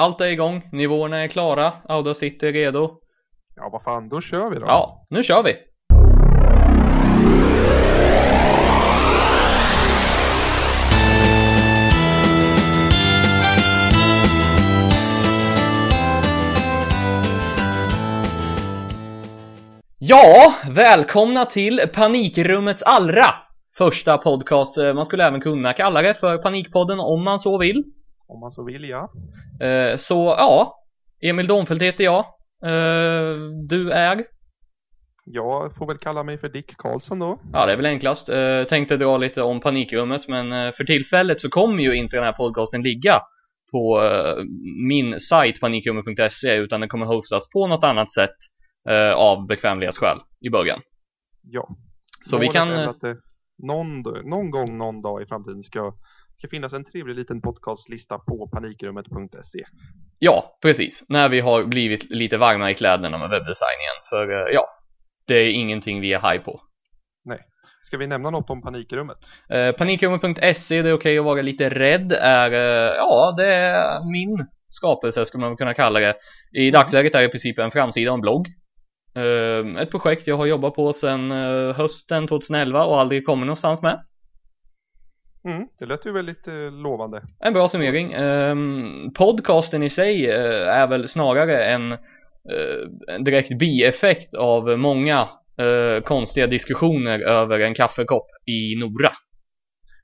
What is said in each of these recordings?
Allt är igång, nivåerna är klara, Audacity är redo. Ja, vad fan, då kör vi då. Ja, nu kör vi! Ja, välkomna till Panikrummets allra första podcast. Man skulle även kunna kalla det för Panikpodden om man så vill. Om man så vill, ja. Eh, Så ja, Emil Domfeldt heter jag. Eh, Du är? Jag får väl kalla mig för Dick Karlsson då. Ja, det är väl enklast. Eh, Tänkte dra lite om Panikrummet, men eh, för tillfället så kommer ju inte den här podcasten ligga på eh, min sajt panikrummet.se utan den kommer hostas på något annat sätt eh, av bekvämlighetsskäl i början. Ja. Så vi Målet kan... är att det någon, någon gång, någon dag i framtiden ska, ska finnas en trevlig liten podcastlista på panikrummet.se. Ja, precis. När vi har blivit lite varma i kläderna med webbdesign igen. För eh, ja, det är ingenting vi är high på. Ska vi nämna något om panikrummet? Eh, Panikrummet.se, det är okej att vara lite rädd, är eh, ja, det är min skapelse skulle man kunna kalla det. I dagsläget är det i princip en framsida och en blogg. Eh, Ett projekt jag har jobbat på sedan hösten 2011 och aldrig kommit någonstans med. Mm, det lät ju väldigt eh, lovande. En bra summering. Ehm, podcasten i sig eh, är väl snarare en, en direkt bieffekt av många eh, konstiga diskussioner över en kaffekopp i Nora.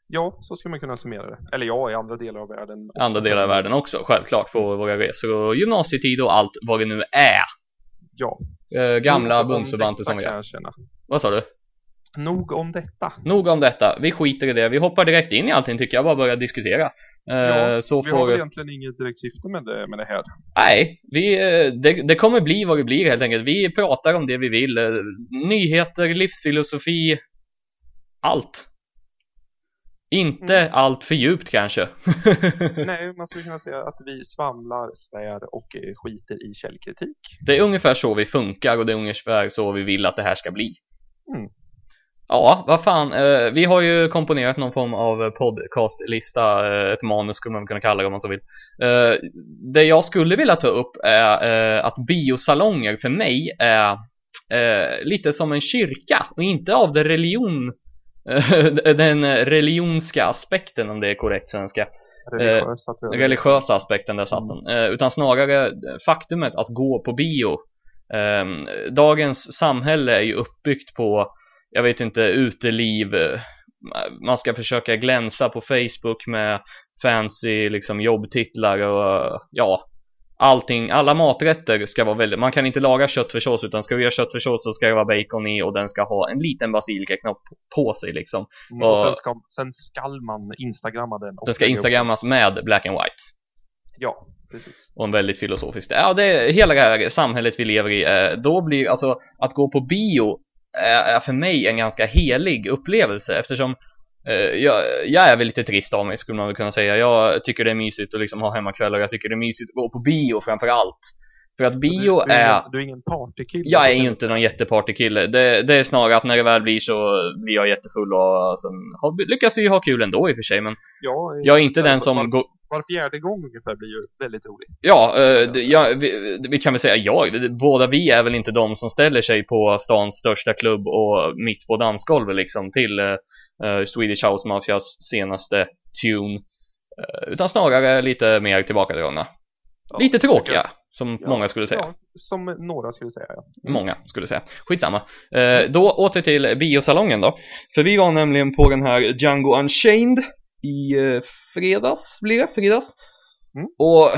Ja, så skulle man kunna summera det. Eller ja, i andra delar av världen. också. Andra delar av världen också, självklart på våra resor och gymnasietid och allt vad det nu är. Ja. Gamla bundsförvanter som vi kan är. Vad sa du? Nog om detta. Nog om detta. Vi skiter i det. Vi hoppar direkt in i allting tycker jag. Bara börjar diskutera. Eh, Ja, så Vi har får... väl egentligen inget direkt syfte med det, med det här. Nej, vi, eh, det, det kommer bli vad det blir helt enkelt. Vi pratar om det vi vill. Eh, Nyheter, livsfilosofi, allt. Inte Mm. allt för djupt kanske. Nej, man skulle kunna säga att vi svamlar, svär och eh, skiter i källkritik. Det är ungefär så vi funkar och det är ungefär så vi vill att det här ska bli. Mm. Ja, vad fan. Eh, vi har ju komponerat någon form av podcastlista, eh, ett manus skulle man kunna kalla det om man så vill. Eh, det jag skulle vilja ta upp är eh, att biosalonger för mig är eh, lite som en kyrka och inte av det religion den religionska aspekten om det är korrekt svenska Religiösa religiösa aspekten där satt den. Eh, utan snarare faktumet att gå på bio. Eh, dagens samhälle är ju uppbyggt på, jag vet inte, uteliv. eh, Man ska försöka glänsa på Facebook med fancy liksom jobbtitlar och ja, allting, alla maträtter ska vara väldigt, man kan inte laga köttfärssås utan ska du göra köttfärssås så ska det vara bacon i och den ska ha en liten basilikaknopp på sig liksom. Mm, och sen, ska, sen skall man instagramma den. Den ska instagrammas med black and white. Ja, precis. och en väldigt filosofisk. Ja, det är hela det här samhället vi lever i. eh, Då blir alltså att gå på bio är för mig en ganska helig upplevelse eftersom eh, jag, jag är väl lite trist av mig skulle man väl kunna säga. Jag tycker det är mysigt att liksom ha hemmakvällar. Jag tycker det är mysigt att gå på bio framför allt. För att bio du, du, är Du är ingen partykille. jag är inte någon jättepartykille. Det, det är snarare att när det väl blir så blir jag jättefull och sen har, lyckas vi ha kul ändå i och för sig. Men Ja, jag är inte den som var, går, var fjärde gång ungefär blir ju väldigt roligt. Ja, eh, det- ja vi, vi kan väl säga ja. Det- Båda vi är väl inte de som ställer sig på stans största klubb och mitt på dansgolvet liksom till eh, eh, Swedish House Mafias senaste tune. Eh, utan snarare lite mer tillbakadragna. Ja, lite tråkiga, som Ja, många skulle säga. Ja, som några skulle säga. Ja. Många skulle säga. Skitsamma. Eh, då åter till biosalongen då. För vi var nämligen på den här Django Unchained i eh, fredags, blir det? Fredags? Mm. Och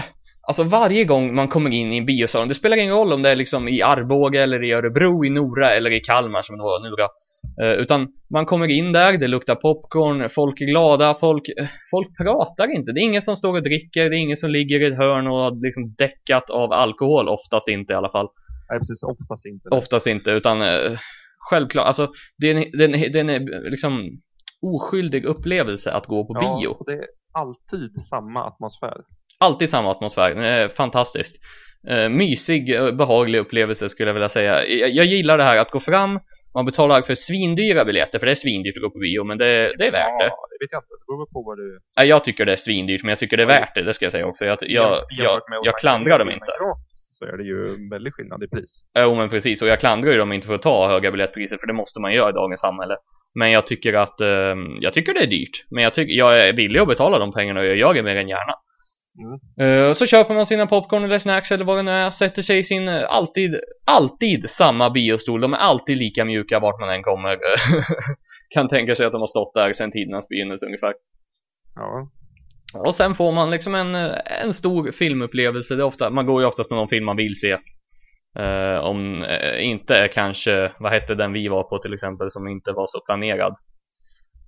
alltså varje gång man kommer in i en biosalong, det spelar ingen roll om det är liksom i Arboga eller i Örebro, i Nora eller i Kalmar som det var nu då. Eh, utan man kommer in där, det luktar popcorn, folk är glada, folk, eh, folk pratar inte. Det är ingen som står och dricker, det är ingen som ligger i ett hörn och har liksom däckat av alkohol, oftast inte i alla fall. Nej, precis. Oftast inte. Oftast inte, utan eh, självklart, alltså det är en, det är en, det är en liksom oskyldig upplevelse att gå på ja, bio. det är alltid samma atmosfär. Alltid samma atmosfär, det är fantastiskt. Eh, mysig, eh, behaglig upplevelse skulle jag vilja säga. Jag, gillar det här att gå fram man betalar för svindyra biljetter, för det är svindyrt att gå på bio, men det, det är värt ja, det. det vet jag inte. Det beror på vad du... Nej, jag tycker det är svindyrt, men jag tycker det är värt det, det ska jag säga också. Jag, jag, jag, jag klandrar dem inte. Så är det ju en väldig skillnad i pris. Jo men precis, och jag klandrar ju dem inte för att ta höga biljettpriser för det måste man göra i dagens samhälle. Men jag tycker att, eh, jag tycker det är dyrt. Men jag, tycker, jag är villig att betala de pengarna och jag gör det mer än gärna. Mm. Så köper man sina popcorn eller snacks eller vad det nu är, sätter sig i sin, eh, alltid, alltid samma biostol. De är alltid lika mjuka vart man än kommer. kan tänka sig att de har stått där sedan tidernas begynnelse ungefär. Ja. Och sen får man liksom en, eh, en stor filmupplevelse. Det ofta, man går ju oftast med någon film man vill se. Eh, om eh, inte kanske, vad hette den vi var på till exempel som inte var så planerad?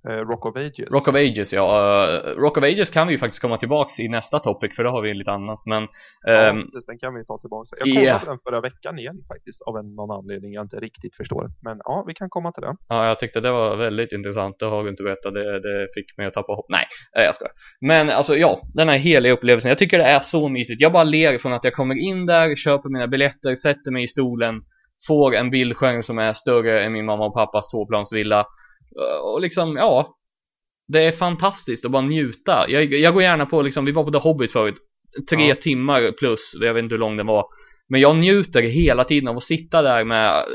Eh, Rock of Ages. Rock of Ages ja. Eh, Rock of Ages kan vi ju faktiskt komma tillbaks i nästa topic för då har vi lite annat. Men Ja, ehm, precis, den kan vi ta tillbaka. Jag kollade ja. på den förra veckan igen faktiskt, av en, någon anledning jag inte riktigt förstår. Men ja, vi kan komma till det. Ja, jag tyckte det var väldigt intressant. Det har du inte berättat. Det, det fick mig att tappa hopp. Nej, eh, jag skojar. Men alltså ja, den här heliga upplevelsen. Jag tycker det är så mysigt. Jag bara ler från att jag kommer in där, köper mina biljetter, sätter mig i stolen, får en bildskärm som är större än min mamma och pappas tvåplansvilla. Och liksom, ja. Det är fantastiskt att bara njuta. Jag, jag går gärna på liksom, vi var på The Hobbit förut. Tre Ja. timmar plus, jag vet inte hur lång den var. Men jag njuter hela tiden av att sitta där med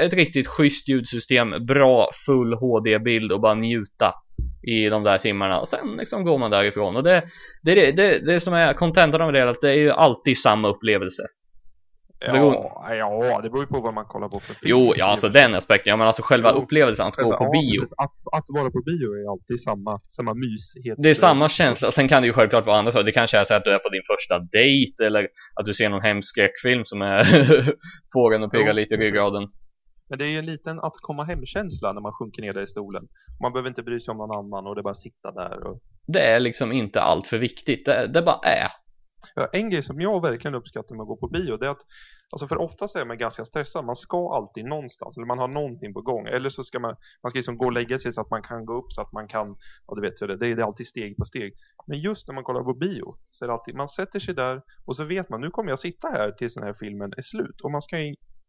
ett riktigt schysst ljudsystem, bra full HD-bild och bara njuta i de där timmarna och sen liksom går man därifrån och det, det, är det, det, det som är kontentan av det hela, att det är ju alltid samma upplevelse. Ja, ja, det beror ju på vad man kollar på för film. Jo, ja alltså den aspekten, ja men alltså själva Jo, upplevelsen att gå Själva- på ja, bio. Att, att vara på bio är alltid samma, samma mysighet. Det är samma känsla, sen kan det ju självklart vara andra saker. Det kanske är så att du är på din första dejt eller att du ser någon hemsk skräckfilm som är får en att pigga Jo, lite i ryggraden. Men det är ju en liten att komma hem-känsla när man sjunker ner där i stolen. Man behöver inte bry sig om någon annan och det är bara att sitta där. Och... Det är liksom inte allt för viktigt, det, det bara är. Ja, en grej som jag verkligen uppskattar med att gå på bio det är att Alltså för ofta så är man ganska stressad, man ska alltid någonstans, eller man har någonting på gång. Eller så ska man, man ska liksom gå och lägga sig så att man kan gå upp, så att man kan, ja du vet hur det är, det är alltid steg på steg. Men just när man kollar på bio, så är det alltid, man sätter sig där och så vet man, nu kommer jag sitta här tills den här filmen är slut. Och man ska,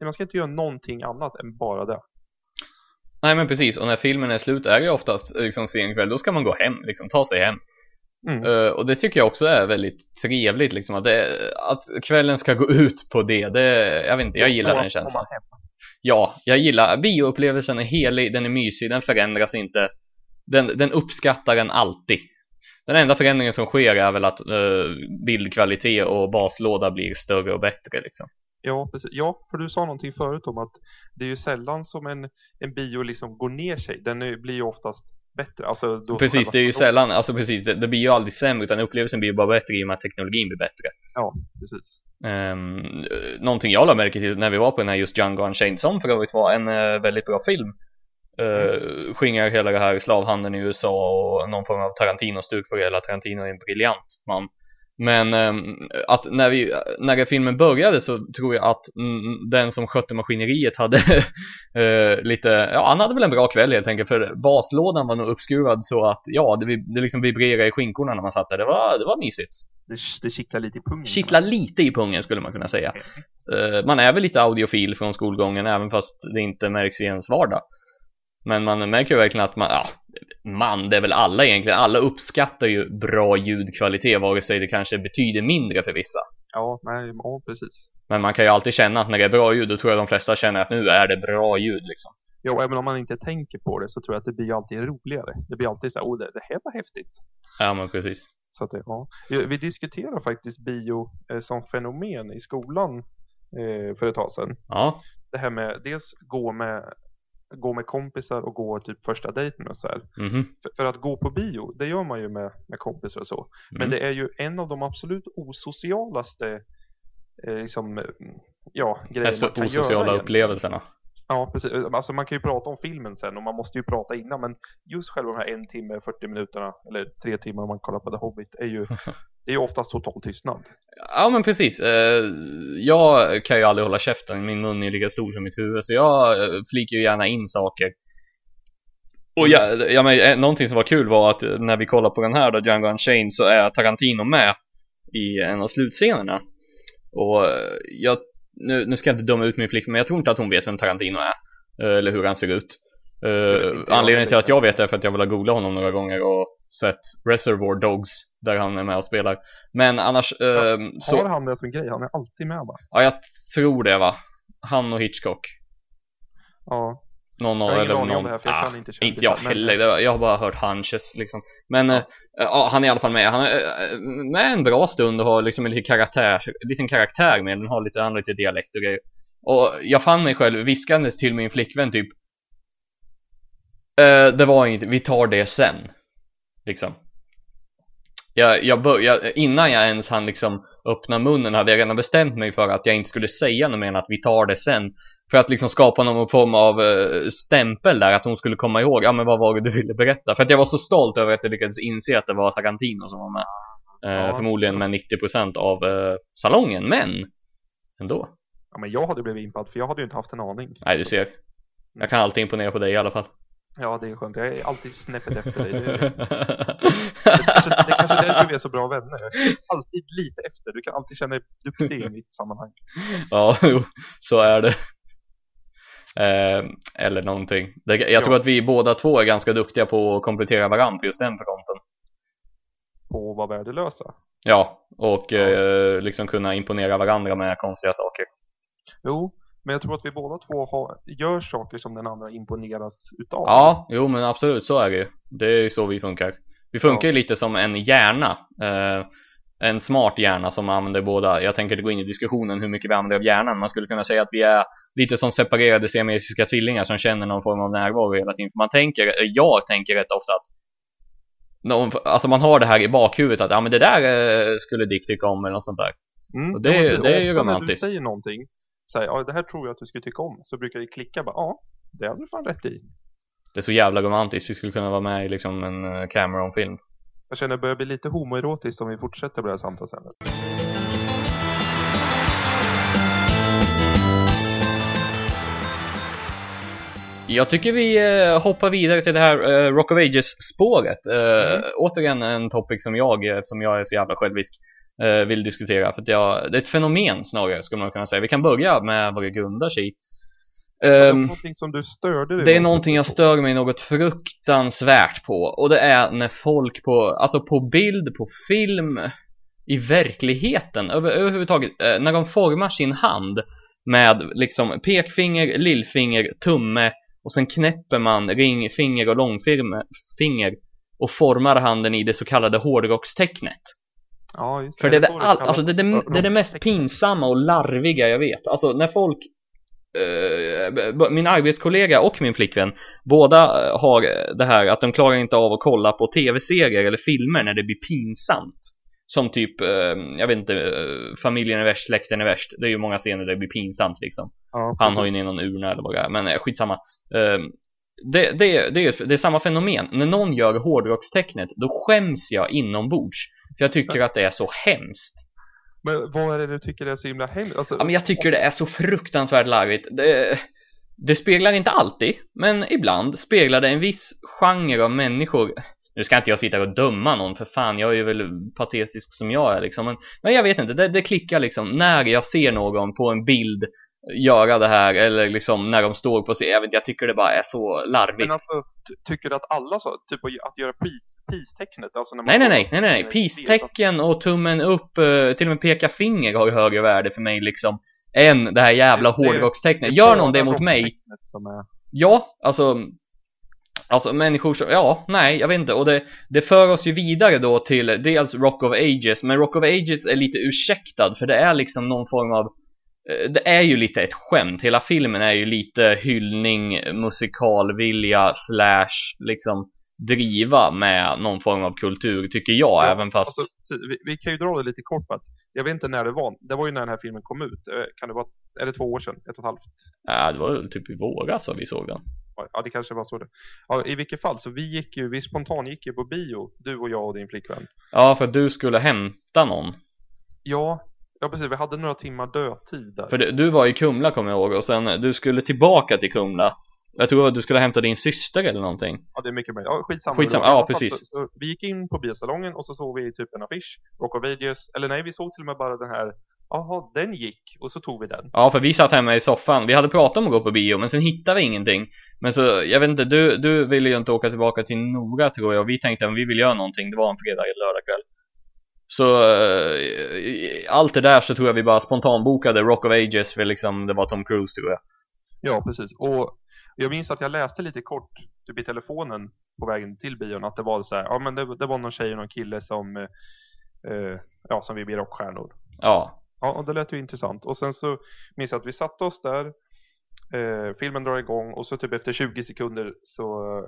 man ska inte göra någonting annat än bara det. Nej men precis, och när filmen är slut är det ju oftast liksom sen kväll, då ska man gå hem, liksom ta sig hem. Mm. Eh, och det tycker jag också är väldigt trevligt liksom, att, det, att kvällen ska gå ut på det, det jag vet inte, jag gillar den känslan. Ja, jag gillar, bioupplevelsen är helig, den är mysig, den förändras inte. Den, den uppskattar den alltid. Den enda förändringen som sker är väl att eh, bildkvalitet och baslåda blir större och bättre liksom. Ja, precis. Ja, för du sa någonting förut om att det är ju sällan som en, en bio liksom går ner sig. Den är, blir ju oftast bättre. Alltså, då Precis, det är ju sällan, alltså precis, det, det blir ju aldrig sämre utan upplevelsen blir ju bara bättre i och med att teknologin blir bättre. Ja, precis. Um, någonting jag lade märke till när vi var på den här just Django Unchained som för övrigt var en eh, väldigt bra film. Uh, skingrar hela det här slavhandeln i USA och någon form av Tarantino-stuk det hela. Tarantino är en briljant man. Men ehm, att när, vi, när filmen började så tror jag att den som skötte maskineriet hade eh, lite, ja han hade väl en bra kväll helt enkelt för baslådan var nog uppskruvad så att ja det, det liksom vibrerade i skinkorna när man satt där. Det var, det var mysigt. Det, det kittlar lite i pungen. Kittlar lite i pungen skulle man kunna säga. Eh, man är väl lite audiofil från skolgången även fast det inte märks i ens vardag. Men man märker ju verkligen att man, ja, man, det är väl alla egentligen, alla uppskattar ju bra ljudkvalitet vare sig det kanske betyder mindre för vissa. Ja, nej, ja, precis. Men man kan ju alltid känna att när det är bra ljud, då tror jag de flesta känner att nu är det bra ljud liksom. Ja, även om man inte tänker på det så tror jag att det blir alltid roligare. Det blir alltid så här, oh, det, det här var häftigt. Ja men precis. Så att det, ja. Vi vi diskuterar faktiskt bio eh, som fenomen i skolan eh, för ett tag sedan. Ja, Det här med dels gå med, gå med kompisar och gå typ första dejten och så här. mhm. För, för att gå på bio, det gör man ju med, med kompisar och så. Men Mm. det är ju en av de absolut osocialaste eh, liksom, ja, grejer Mest man kan osociala göra. upplevelserna. Ja, precis. Alltså man kan ju prata om filmen sen och man måste ju prata innan. Men just själva de här en timme, 40 minuterna eller tre timmar om man kollar på The Hobbit är ju, det är ju oftast total tystnad. Ja men precis. Eh, jag kan ju aldrig hålla käften, min mun är lika stor som mitt huvud så jag eh, flikar ju gärna in saker. Och jag, jag men, eh, någonting som var kul var att när vi kollar på den här då, Django Unchained, så är Tarantino med i en av slutscenerna. Och jag, nu, nu ska jag inte döma ut min flickvän, men jag tror inte att hon vet vem Tarantino är. eh, eller hur han ser ut. Jag anledningen till att jag vet det är för att jag vill ha googlat honom några gånger och sett Reservoir Dogs där han är med och spelar. Men annars eh, så, Har han det som en grej? Han är alltid med va? ja jag tror det va. Han och Hitchcock. Ja. Någon av, Jag har ingen aning om någon, det här, för jag ah, kan inte kändisar, inte jag men- heller, jag har bara hört hunches liksom. Men ja. ja, han är i alla fall med, han är eh, med en bra stund och har liksom en liten karaktär, liten karaktär med, den har lite, har lite dialekt och grejer. Och jag fann mig själv viskandes till min flickvän typ eh, Det var inget, vi tar det sen Liksom. Jag, jag började, innan jag ens hann liksom öppna munnen hade jag redan bestämt mig för att jag inte skulle säga något mer än att vi tar det sen för att liksom skapa någon form av eh, stämpel där, att hon skulle komma ihåg, ja men vad var det du ville berätta? För att jag var så stolt över att jag lyckades inse att det var Tarantino som var med. Eh, Ja. förmodligen med 90% av eh, salongen, men ändå. ja, men jag hade blivit impad för jag hade ju inte haft en aning. Nej, du ser. Jag kan alltid imponera på dig i alla fall. Ja, det är skönt. Jag är alltid snäppet efter dig. Det, det, det, kanske, det är kanske är därför vi är så bra vänner. Alltid lite efter. Du kan alltid känna dig duktig i mitt sammanhang. ja, jo, så är det. Eh, eller någonting. Jag tror Ja. att vi båda två är ganska duktiga på att komplettera varandra på just den fronten. På att vara värdelösa. Ja, och eh, liksom kunna imponera varandra med konstiga saker. Jo, men jag tror att vi båda två har, gör saker som den andra imponeras utav. Ja, jo men absolut så är det ju. Det är ju så vi funkar. Vi funkar ju lite som en hjärna. En smart hjärna som använder båda. Jag tänker inte gå in i diskussionen hur mycket vi använder av hjärnan. Man skulle kunna säga att vi är lite som separerade siamesiska tvillingar som känner någon form av närvaro hela tiden. För man tänker, eh, jag tänker rätt ofta att någon, alltså man har det här i bakhuvudet att ja men det där eh, skulle Dick tycka om eller något sånt där. Mm, Och det- ja, det är ju romantiskt. när du säger någonting, så här, ja det här tror jag att du skulle tycka om, så brukar det klicka bara, ja, det har du fan rätt i. Det är så jävla romantiskt. Vi skulle kunna vara med i liksom en eh, Cameron-film. Jag känner det börjar bli lite homoerotiskt om vi fortsätter på det här samtalsämnet. Jag tycker vi eh, hoppar vidare till det här eh, Rock of Ages-spåret. Eh, Mm. Återigen en topic som jag, eh, som jag är så jävla självisk, vill diskutera. För att jag, det är ett fenomen snarare, skulle man kunna säga. Vi kan börja med vad det grundar sig i. det är Ehm, någonting som du störde dig det är någonting jag stör mig något fruktansvärt på. Och det är när folk på, alltså på bild, på film, i verkligheten, över, överhuvudtaget, eh, när de formar sin hand med liksom pekfinger, lillfinger, tumme och sen knäpper man ringfinger och långfinger och formar handen i det så kallade hårdrockstecknet. Ja, just För det är det, all, alltså är det, det är det mest pinsamma och larviga jag vet. Alltså när folk min arbetskollega och min flickvän båda eh, har det här att de klarar inte av att kolla på tv-serier eller filmer när det blir pinsamt. Som typ, eh, jag vet inte, eh, familjen är värst, släkten är värst. Det är ju många scener där det blir pinsamt liksom. Ja, Han har ju ner någon urna eller vad det är, men eh, skitsamma. Eh, det, det, det, är, det är samma fenomen. När någon gör hårdrockstecknet, då skäms jag inombords. För jag tycker att det är så hemskt. Men vad är det du tycker är så himla hemskt? Alltså, Ja, men jag tycker det är så fruktansvärt larvigt. Det, det speglar inte alltid, men ibland speglar det en viss genre av människor. Nu ska inte jag sitta och döma någon, för fan, jag är ju väl patetisk som jag är liksom. Men, men jag vet inte, det, det klickar liksom när jag ser någon på en bild göra det här, eller liksom när de står på scen. Jag vet jag tycker det bara är så larvigt. Men alltså, ty- tycker du att alla så, typ att göra peace- peace-tecknet? Alltså när man Nej, nej, nej, nej, nej, peace-tecken och tummen upp, eh, till och med peka finger har ju högre värde för mig liksom än det här jävla hårdrockstecknet. Gör någon det mot mig, ja, alltså Alltså människor som, ja, nej, jag vet inte. Och det, det för oss ju vidare då till dels Rock of Ages, men Rock of Ages är lite ursäktad för det är liksom någon form av eh, det är ju lite ett skämt, hela filmen är ju lite hyllning, musikalvilja slash liksom driva med någon form av kultur tycker jag, Ja, även fast Alltså, så vi, vi kan ju dra det lite kort på att jag vet inte när det var. Det var ju när den här filmen kom ut. Eh, Kan det vara, är det två år sedan? Ett och ett halvt? Ja, det var väl typ i våras som vi såg den. Ja, det kanske var så det. Ja, i vilket fall, så vi gick ju, vi spontan gick ju på bio, du och jag och din flickvän. Ja, för att du skulle hämta någon. Ja, ja precis, vi hade några timmar dödtid där. För det, du var i Kumla kommer jag ihåg och sen du skulle tillbaka till Kumla. Jag tror att du skulle hämta din syster eller någonting. Ja, det är mycket möjligt. Ja, skitsamma. Skitsamma, ja, precis. Så, så, vi gick in på biosalongen och så såg vi typ en affisch, Rock of Ages, eller nej, vi såg till och med bara den här jaha, den gick och så tog vi den. Ja, för vi satt hemma i soffan. Vi hade pratat om att gå på bio, men sen hittade vi ingenting. Men så, jag vet inte, du, du ville ju inte åka tillbaka till Nora tror jag. Och vi tänkte att vi vill göra någonting. Det var en fredag eller lördag kväll. Så eh, allt det där så tror jag vi bara spontanbokade Rock of Ages för liksom det var Tom Cruise tror jag. Ja, precis. Och jag minns att jag läste lite kort typ i telefonen på vägen till bion att det var så här, ja men det, det var någon tjej och någon kille som, eh, ja som vill bli rockstjärnor. Ja. Ja, och det lät ju intressant. Och sen så minns jag att vi satte oss där, eh, filmen drar igång och så typ efter 20 sekunder så eh,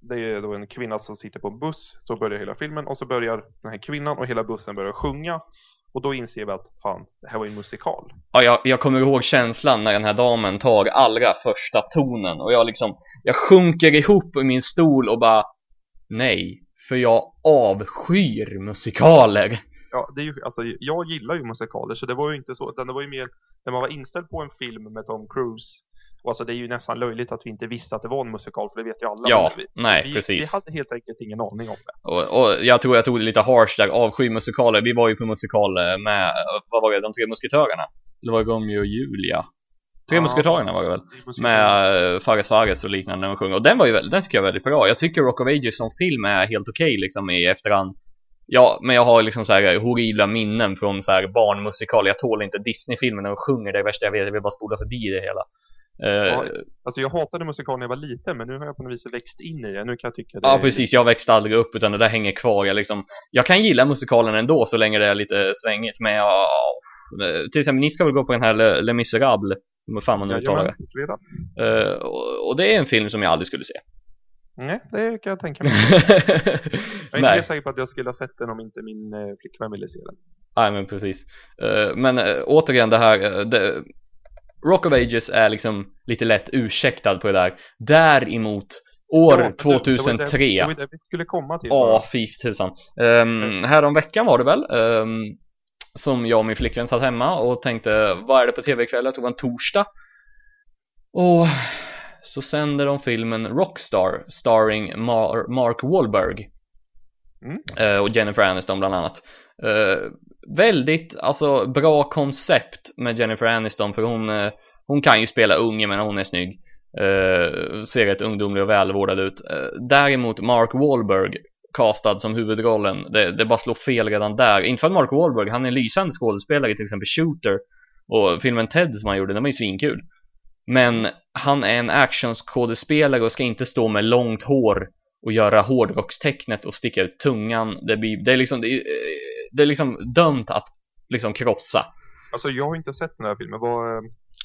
det är då en kvinna som sitter på en buss, så börjar hela filmen och så börjar den här kvinnan och hela bussen börjar sjunga och då inser vi att fan, det här var en musikal. Ja, jag, jag kommer ihåg känslan när den här damen tar allra första tonen och jag liksom, jag sjunker ihop i min stol och bara nej, för jag avskyr musikaler. Ja, det är ju, alltså jag gillar ju musikaler så det var ju inte så, utan det var ju mer när man var inställd på en film med Tom Cruise och alltså det är ju nästan löjligt att vi inte visste att det var en musikal, för det vet ju alla. Ja, vi, nej, vi, precis. Vi hade helt enkelt ingen aning om det. Och, och jag tror jag tog det lite harsh där, avsky musikaler. Vi var ju på musikal med, vad var det, de tre musketörerna? Det var Romeo och Julia. Tre Ja, musketörerna var det väl? det. Med uh, Fares Fares och liknande när de sjunger. Och den var ju väldigt, den tycker jag väldigt bra. Jag tycker Rock of Ages som film är helt okej liksom i efterhand. Ja, men jag har liksom så här horribla minnen från så här barnmusikal. Jag tål inte Disney-filmer när de sjunger, det är värsta jag vet. Jag vill bara spola förbi det hela. Eh, Ja, Alltså jag hatade musikal när jag var liten, men nu har jag på något vis växt in i det. Nu kan jag tycka det Ja precis, jag växte aldrig upp utan det där hänger kvar. Jag, liksom, jag kan gilla musikalen ändå så länge det är lite svängigt men jag, till exempel ni ska väl gå på den här Le, Le Miserable, vad fan man nu uttalar det. Eh, och, och det är en film som jag aldrig skulle se. Nej, det kan jag tänka mig. Jag är inte säker på att jag skulle ha sett den om inte min eh, flickvän ville se den. Nej men precis. Eh, men eh, återigen det här, det, Rock of Ages är liksom lite lätt ursäktad på det där. Däremot år Ja, det- 2003 Det det, var det vi skulle komma till. Ja, fy tusan. Um, härom veckan var det väl ehm, som jag och min flickvän satt hemma och tänkte vad är det på tv ikväll? Jag tror det var en torsdag. Och så sänder de filmen Rockstar starring Mar- Mark Wahlberg Mm. Eh, och Jennifer Aniston bland annat. Eh, väldigt, alltså bra koncept med Jennifer Aniston för hon, eh, hon kan ju spela ung, men hon är snygg. Ser rätt ungdomlig och välvårdad ut. Däremot Mark Wahlberg castad som huvudrollen, det, det bara slår fel redan där. Inte för att Mark Wahlberg, han är en lysande skådespelare till exempel Shooter och filmen Ted som han gjorde, den var ju svinkul. Men han är en actionskådespelare och ska inte stå med långt hår och göra hårdrockstecknet och sticka ut tungan. Det, blir, det, är, liksom, det, är, det är liksom dömt att liksom krossa. Alltså jag har inte sett den här filmen. Vad, eh,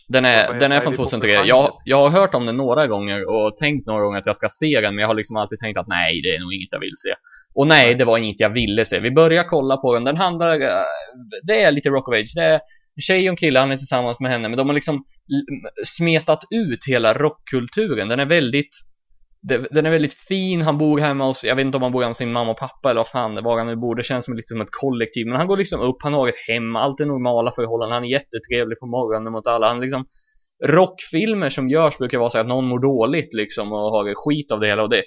Den är, Vad är- den är från vi på för 2003. genre? Jag, jag har hört om den några gånger och tänkt några gånger att jag ska se den men jag har liksom alltid tänkt att nej, det är nog inget jag vill se. Och nej, det var inget jag ville se. Vi börjar kolla på den. Den handlar, eh, det är lite Rock of Age. Det är en tjej och en kille, han är tillsammans med henne men de har liksom smetat ut hela rockkulturen. Den är väldigt den är väldigt fin, han bor hemma hos, jag vet inte om han bor hemma hos sin mamma och pappa eller vad fan det var han nu bor, det känns som, liksom ett kollektiv, men han går liksom upp, han har ett hem, allt är normala förhållanden, han är jättetrevlig på morgonen mot alla, han liksom rockfilmer som görs brukar vara så att någon mår dåligt liksom och har skit av det hela och det,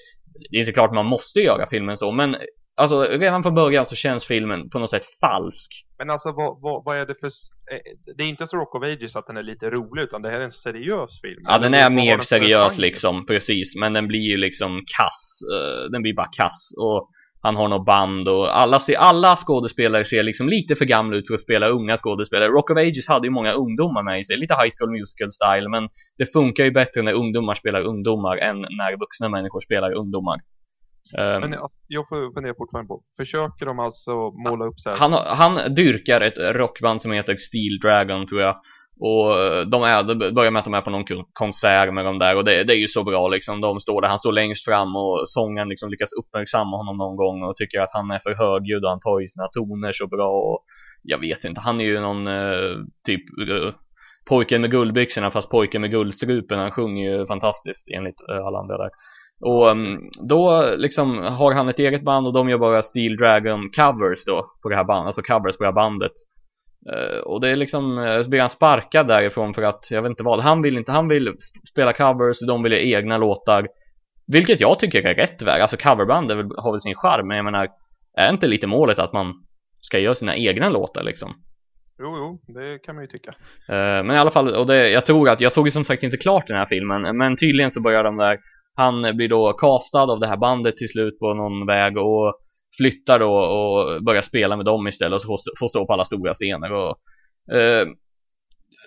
det är inte klart man måste göra filmen så, men alltså redan från början så känns filmen på något sätt falsk. men alltså vad, vad, vad är det för... eh, Det är inte så Rock of Ages att den är lite rolig, utan det här är en seriös film. Ja, den är har mer seriös liksom, precis, men den blir ju liksom kass, eh, den blir bara kass och han har något band och alla, alla skådespelare ser liksom lite för gamla ut för att spela unga skådespelare. Rock of Ages hade ju många ungdomar med i sig, lite High School Musical style, men det funkar ju bättre när ungdomar spelar ungdomar än när vuxna människor spelar ungdomar. Ehm, Men alltså, jag får fundera fortfarande på, försöker de alltså måla upp så här? han, han dyrkar ett rockband som heter Steel Dragon tror jag och eh, de är, det börjar med att de är på någon kon- konsert med dem där och det, det är ju så bra liksom. De står där, han står längst fram och sången liksom lyckas uppmärksamma honom någon gång och tycker att han är för högljudd och han tar ju sina toner så bra och jag vet inte, han är ju någon eh, typ eh, pojken med guldbyxorna fast pojken med guldstrupen. Han sjunger ju fantastiskt enligt eh, alla andra där. Och mm, då liksom har han ett eget band och de gör bara Steel Dragon covers då på det här bandet, alltså covers på det här bandet. Eh, och det är liksom, eh, så blir han sparkad därifrån för att, jag vet inte vad, han vill inte, han vill sp- spela covers, de vill göra egna låtar. Vilket jag tycker är rätt väg, alltså coverband väl, har väl sin charm, men jag menar, är inte lite målet att man ska göra sina egna låtar liksom? Jo, jo, det kan man ju tycka. Eh, men i alla fall, och det, jag tror att, jag såg ju som sagt inte klart den här filmen, men tydligen så börjar de där, han blir då castad av det här bandet till slut på någon väg och flyttar då och börjar spela med dem istället och så får, får stå på alla stora scener och eh,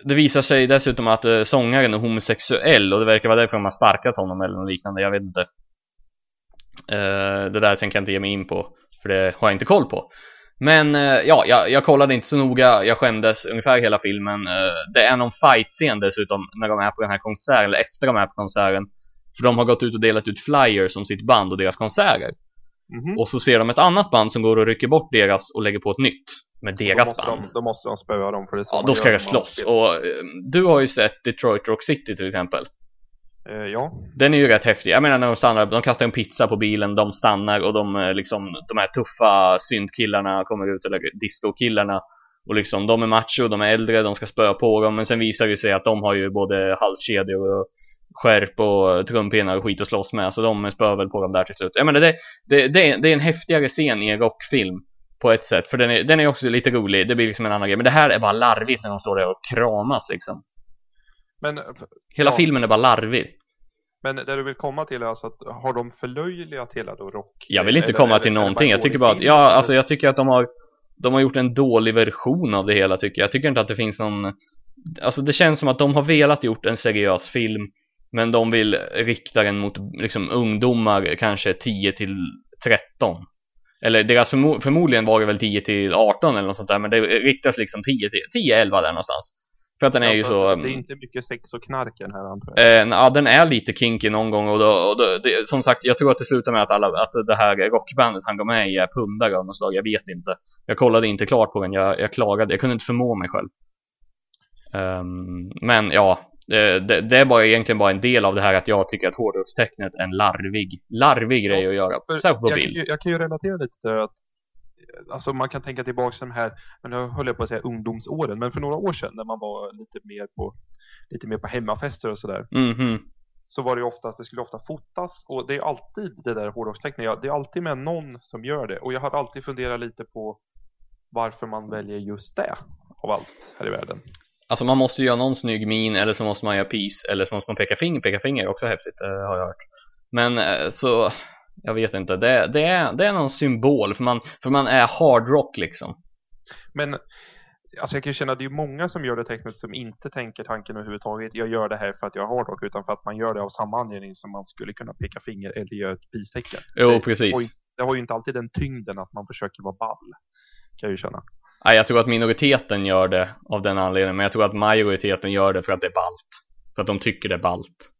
det visar sig dessutom att eh, sångaren är homosexuell och det verkar vara därför de har sparkat honom eller något liknande, jag vet inte. Eh, det där tänker jag inte ge mig in på, för det har jag inte koll på. Men eh, ja, jag, jag, kollade inte så noga, jag skämdes ungefär hela filmen. Eh, det är någon fight-scen dessutom när de är på den här konserten, eller efter de är på konserten. För de har gått ut och delat ut flyers om sitt band och deras konserter. Mm -hmm. Och så ser de ett annat band som går och rycker bort deras och lägger på ett nytt med deras då band. De, då måste de spöa dem för det Ja, då ska det slåss. Och eh, du har ju sett Detroit Rock City till exempel. Uh, ja. Den är ju rätt häftig. Jag menar när de stannar, de kastar en pizza på bilen, de stannar och de eh, liksom, de här tuffa syntkillarna kommer ut, eller discokillarna. Och liksom, de är macho, de är äldre, de ska spöa på dem, men sen visar det sig att de har ju både halskedjor och skärp och trumpinnar och skit att slåss med, så de spöar väl på dem där till slut. Jag menar, det, det, det, det är en häftigare scen i en rockfilm på ett sätt, för den är, den är också lite rolig, det blir liksom en annan grej, men det här är bara larvigt när de står där och kramas liksom. Men, Hela ja, filmen är bara larvig. Men det du vill komma till är alltså att har de förlöjligat hela då rock? Jag vill inte eller, komma till eller, någonting. jag tycker bara att, ja, alltså jag tycker att de har de har gjort en dålig version av det hela tycker jag. Jag tycker inte att det finns någon Alltså det känns som att de har velat gjort en seriös film Men de vill rikta den mot liksom ungdomar kanske 10 till 13 Eller deras förmo förmodligen var det väl 10 till 18 eller något sånt där Men det riktas liksom 10 till 10-11 där någonstans för att den är ju så... Det är mm. inte mycket sex och knark den här antar jag. Eh, ja, den är lite kinky någon gång och, då, och då, det, som sagt, jag tror att det slutar med att, alla, att det här rockbandet han går med i är pundare av något slag. Jag vet inte. Jag kollade inte klart på den. Jag, jag klagade. Jag kunde inte förmå mig själv. Um, men ja, det, det, det, är bara egentligen bara en del av det här att jag tycker att hårdrockstecknet är en larvig, larvig grej att göra. Särskilt på bild. Jag, jag, kan ju relatera lite till att alltså man kan tänka tillbaka till de här, men jag höll jag på att säga ungdomsåren, men för några år sedan när man var lite mer på, lite mer på hemmafester och sådär. Mm -hmm. Så var det ju oftast, det skulle ofta fotas och det är alltid det där hårdrockstecknet, det är alltid med någon som gör det. Och jag har alltid funderat lite på varför man väljer just det av allt här i världen. Alltså man måste göra någon snygg min eller så måste man göra peace eller så måste man peka finger. Peka finger också häftigt, eh, har jag hört. Men eh, så jag vet inte, det, det, är, det är någon symbol för man, för man är hardrock liksom. Men alltså jag kan ju känna att det är många som gör det tecknet som inte tänker tanken överhuvudtaget. Jag gör det här för att jag är hardrock utan för att man gör det av samma anledning som man skulle kunna peka finger eller göra ett pistecken. Jo, det, precis. Har ju, det har ju inte alltid den tyngden att man försöker vara ball. Kan jag ju känna. Nej, jag tror att minoriteten gör det av den anledningen, men jag tror att majoriteten gör det för att det är balt. För att de tycker det är balt.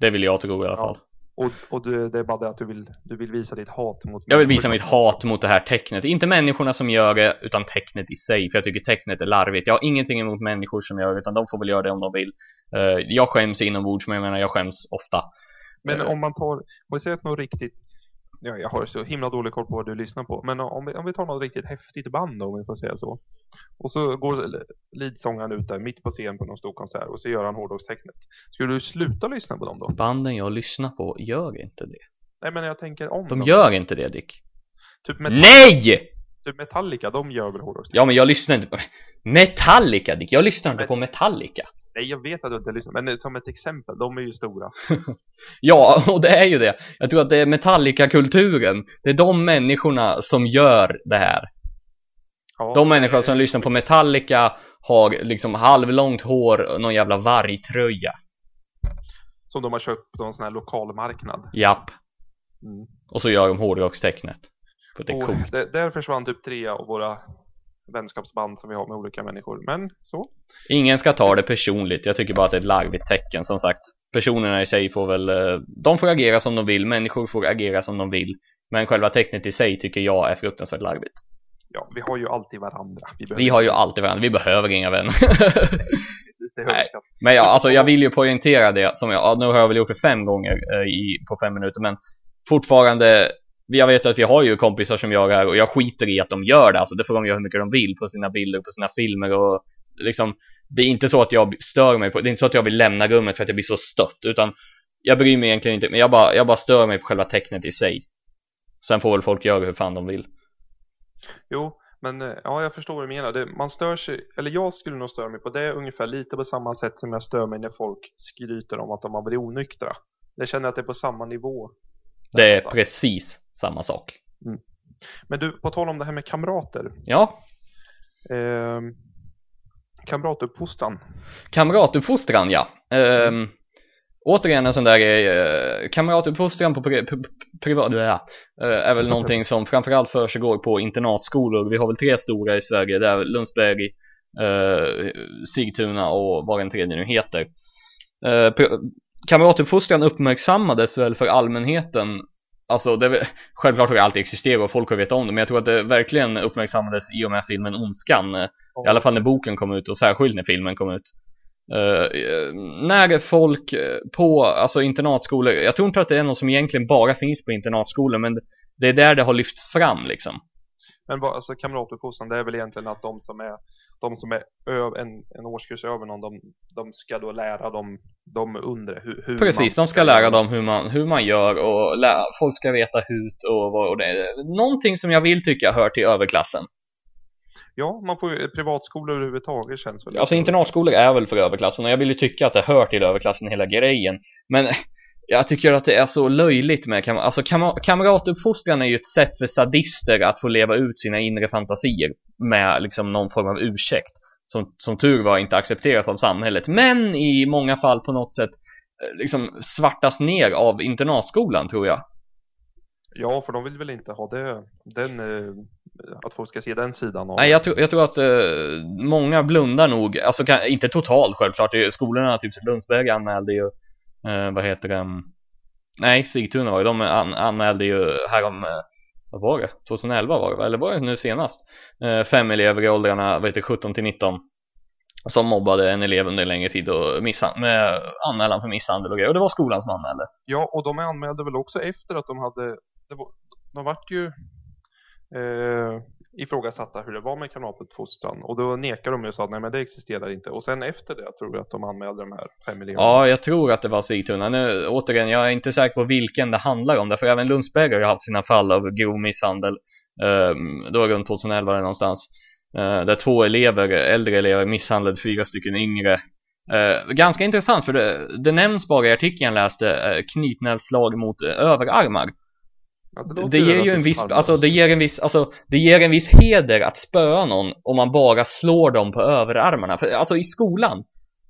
Det vill jag tro i alla fall. Ja. Och, och du, det är bara det att du vill, du vill visa ditt hat mot Jag vill visa mitt hat mot det här tecknet. Inte människorna som gör det, utan tecknet i sig. För jag tycker tecknet är larvigt. Jag har ingenting emot människor som gör det, utan de får väl göra det om de vill. Uh, jag skäms inombords, men jag menar, jag skäms ofta. Men uh, om man tar, om vi säger att något riktigt ja, jag har så himla dålig koll på vad du lyssnar på. Men om vi, om vi tar något riktigt häftigt band då, om vi får säga så. Och så går leadsångaren ut där mitt på scen på någon stor konsert och så gör han hårdrockstecknet. Skulle du sluta lyssna på dem då? Banden jag lyssnar på gör inte det. Nej men jag tänker om De dem. gör inte det Dick. Typ Nej! Typ Metallica, de gör väl hårdrockstecknet? Ja men jag lyssnar inte på Metallica Dick, jag lyssnar inte men... på Metallica. Nej, jag vet att du inte lyssnar, men som ett exempel, de är ju stora. ja, och det är ju det. Jag tror att det är Metallica-kulturen. Det är de människorna som gör det här. Ja, de människor som lyssnar på Metallica har liksom halvlångt hår och någon jävla vargtröja. Som de har köpt på någon sån här lokal marknad. Japp. Mm. Och så gör de hårdrockstecknet. För det är och coolt. Där försvann typ tre av våra vänskapsband som vi har med olika människor. Men så. Ingen ska ta det personligt. Jag tycker bara att det är ett larvigt tecken. Som sagt, personerna i sig får väl, eh, de får agera som de vill. Människor får agera som de vill. Men själva tecknet i sig tycker jag är fruktansvärt larvigt. Ja, vi har ju alltid varandra. Vi, vi har ju alltid varandra. Vi behöver inga vänner. Precis, det Nej. Men ja, alltså jag vill ju poängtera det som jag, nu har jag väl gjort det fem gånger eh, i, på fem minuter, men fortfarande jag vet att vi har ju kompisar som gör det här och jag skiter i att de gör det, alltså det får de göra hur mycket de vill på sina bilder, på sina filmer och liksom det är inte så att jag stör mig på, det är inte så att jag vill lämna rummet för att jag blir så stött, utan jag bryr mig egentligen inte, men jag bara, jag bara stör mig på själva tecknet i sig. Sen får väl folk göra hur fan de vill. Jo, Men eh, ja, jag förstår vad du menar. Det, man stör sig, eller jag skulle nog störa mig på det ungefär lite på samma sätt som jag stör mig när folk skryter om att de har blivit onyktra. Jag känner att det är på samma nivå. Det är precis samma sak. Men du, på tal om det här med kamrater. Ja, Eh, kamratuppfostran. Kamratuppfostran ja. Ehm, återigen en sån där eh, kamratuppfostran på pri pri privat, eh, är väl någonting som framförallt försiggår på internatskolor. Vi har väl tre stora i Sverige, det är Lundsberg, eh, Sigtuna och vad den tredje nu heter. Eh, kamratuppfostran uppmärksammades väl för allmänheten Alltså det, självklart har det alltid existerat och folk har vetat om det men jag tror att det verkligen uppmärksammades i och med filmen Ondskan eh, i alla fall när boken kom ut och särskilt när filmen kom ut. Eh, när folk eh, på alltså internatskolor, jag tror inte att det är något som egentligen bara finns på internatskolor men det är där det har lyfts fram liksom. Men vad, alltså kamratuppfostran, det är väl egentligen att de som är, de som är en, en årskurs över någon, de, de ska då lära dem, de undre hur, hur Precis, man de ska lära dem hur man, hur man gör och lä- folk ska veta hut och vad och det Någonting som jag vill tycka hör till överklassen. Ja, man får ju, privatskolor överhuvudtaget känns väl Alltså internatskolor är väl för överklassen och jag vill ju tycka att det hör till överklassen hela grejen. Men jag tycker att det är så löjligt med kam alltså kam kamratuppfostran är ju ett sätt för sadister att få leva ut sina inre fantasier med liksom någon form av ursäkt. Som, som tur var inte accepteras av samhället. Men i många fall på något sätt eh, liksom svartas ner av internatskolan tror jag. Ja, för de vill väl inte ha det, den, eh, att folk ska se den sidan av Nej, jag tror, jag tror att eh, många blundar nog, alltså kan, inte totalt självklart, det är, skolorna, typ Lundsberg anmälde ju, eh, vad heter det, nej Sigtuna var det, de an, anmälde ju härom, eh, vad var det, 2011 var det eller var det nu senast? Eh, fem elever i åldrarna, vad heter 17 till 19 som mobbade en elev under en längre tid och med anmälan för misshandel och grejer, och det var skolan som anmälde. Ja, och de anmälde väl också efter att de hade, det var, de vart ju eh, ifrågasatta hur det var med kamratuppfostran och då nekade de ju och sa att nej men det existerar inte och sen efter det tror jag att de anmälde de här fem eleverna. Ja, jag tror att det var Sigtuna. Nu, återigen, jag är inte säker på vilken det handlar om. Därför även Lundsberg har ju haft sina fall av grov misshandel. Um, då runt 2011 eller någonstans. Uh, där två elever, äldre elever, misshandlade fyra stycken yngre. Uh, ganska intressant för det, det nämns bara i artikeln jag läste uh, knytnävsslag mot överarmar. Låter Det ger ju en viss, alltså det ger en viss, alltså det ger en viss heder att spöa någon om man bara slår dem på överarmarna. För alltså i skolan,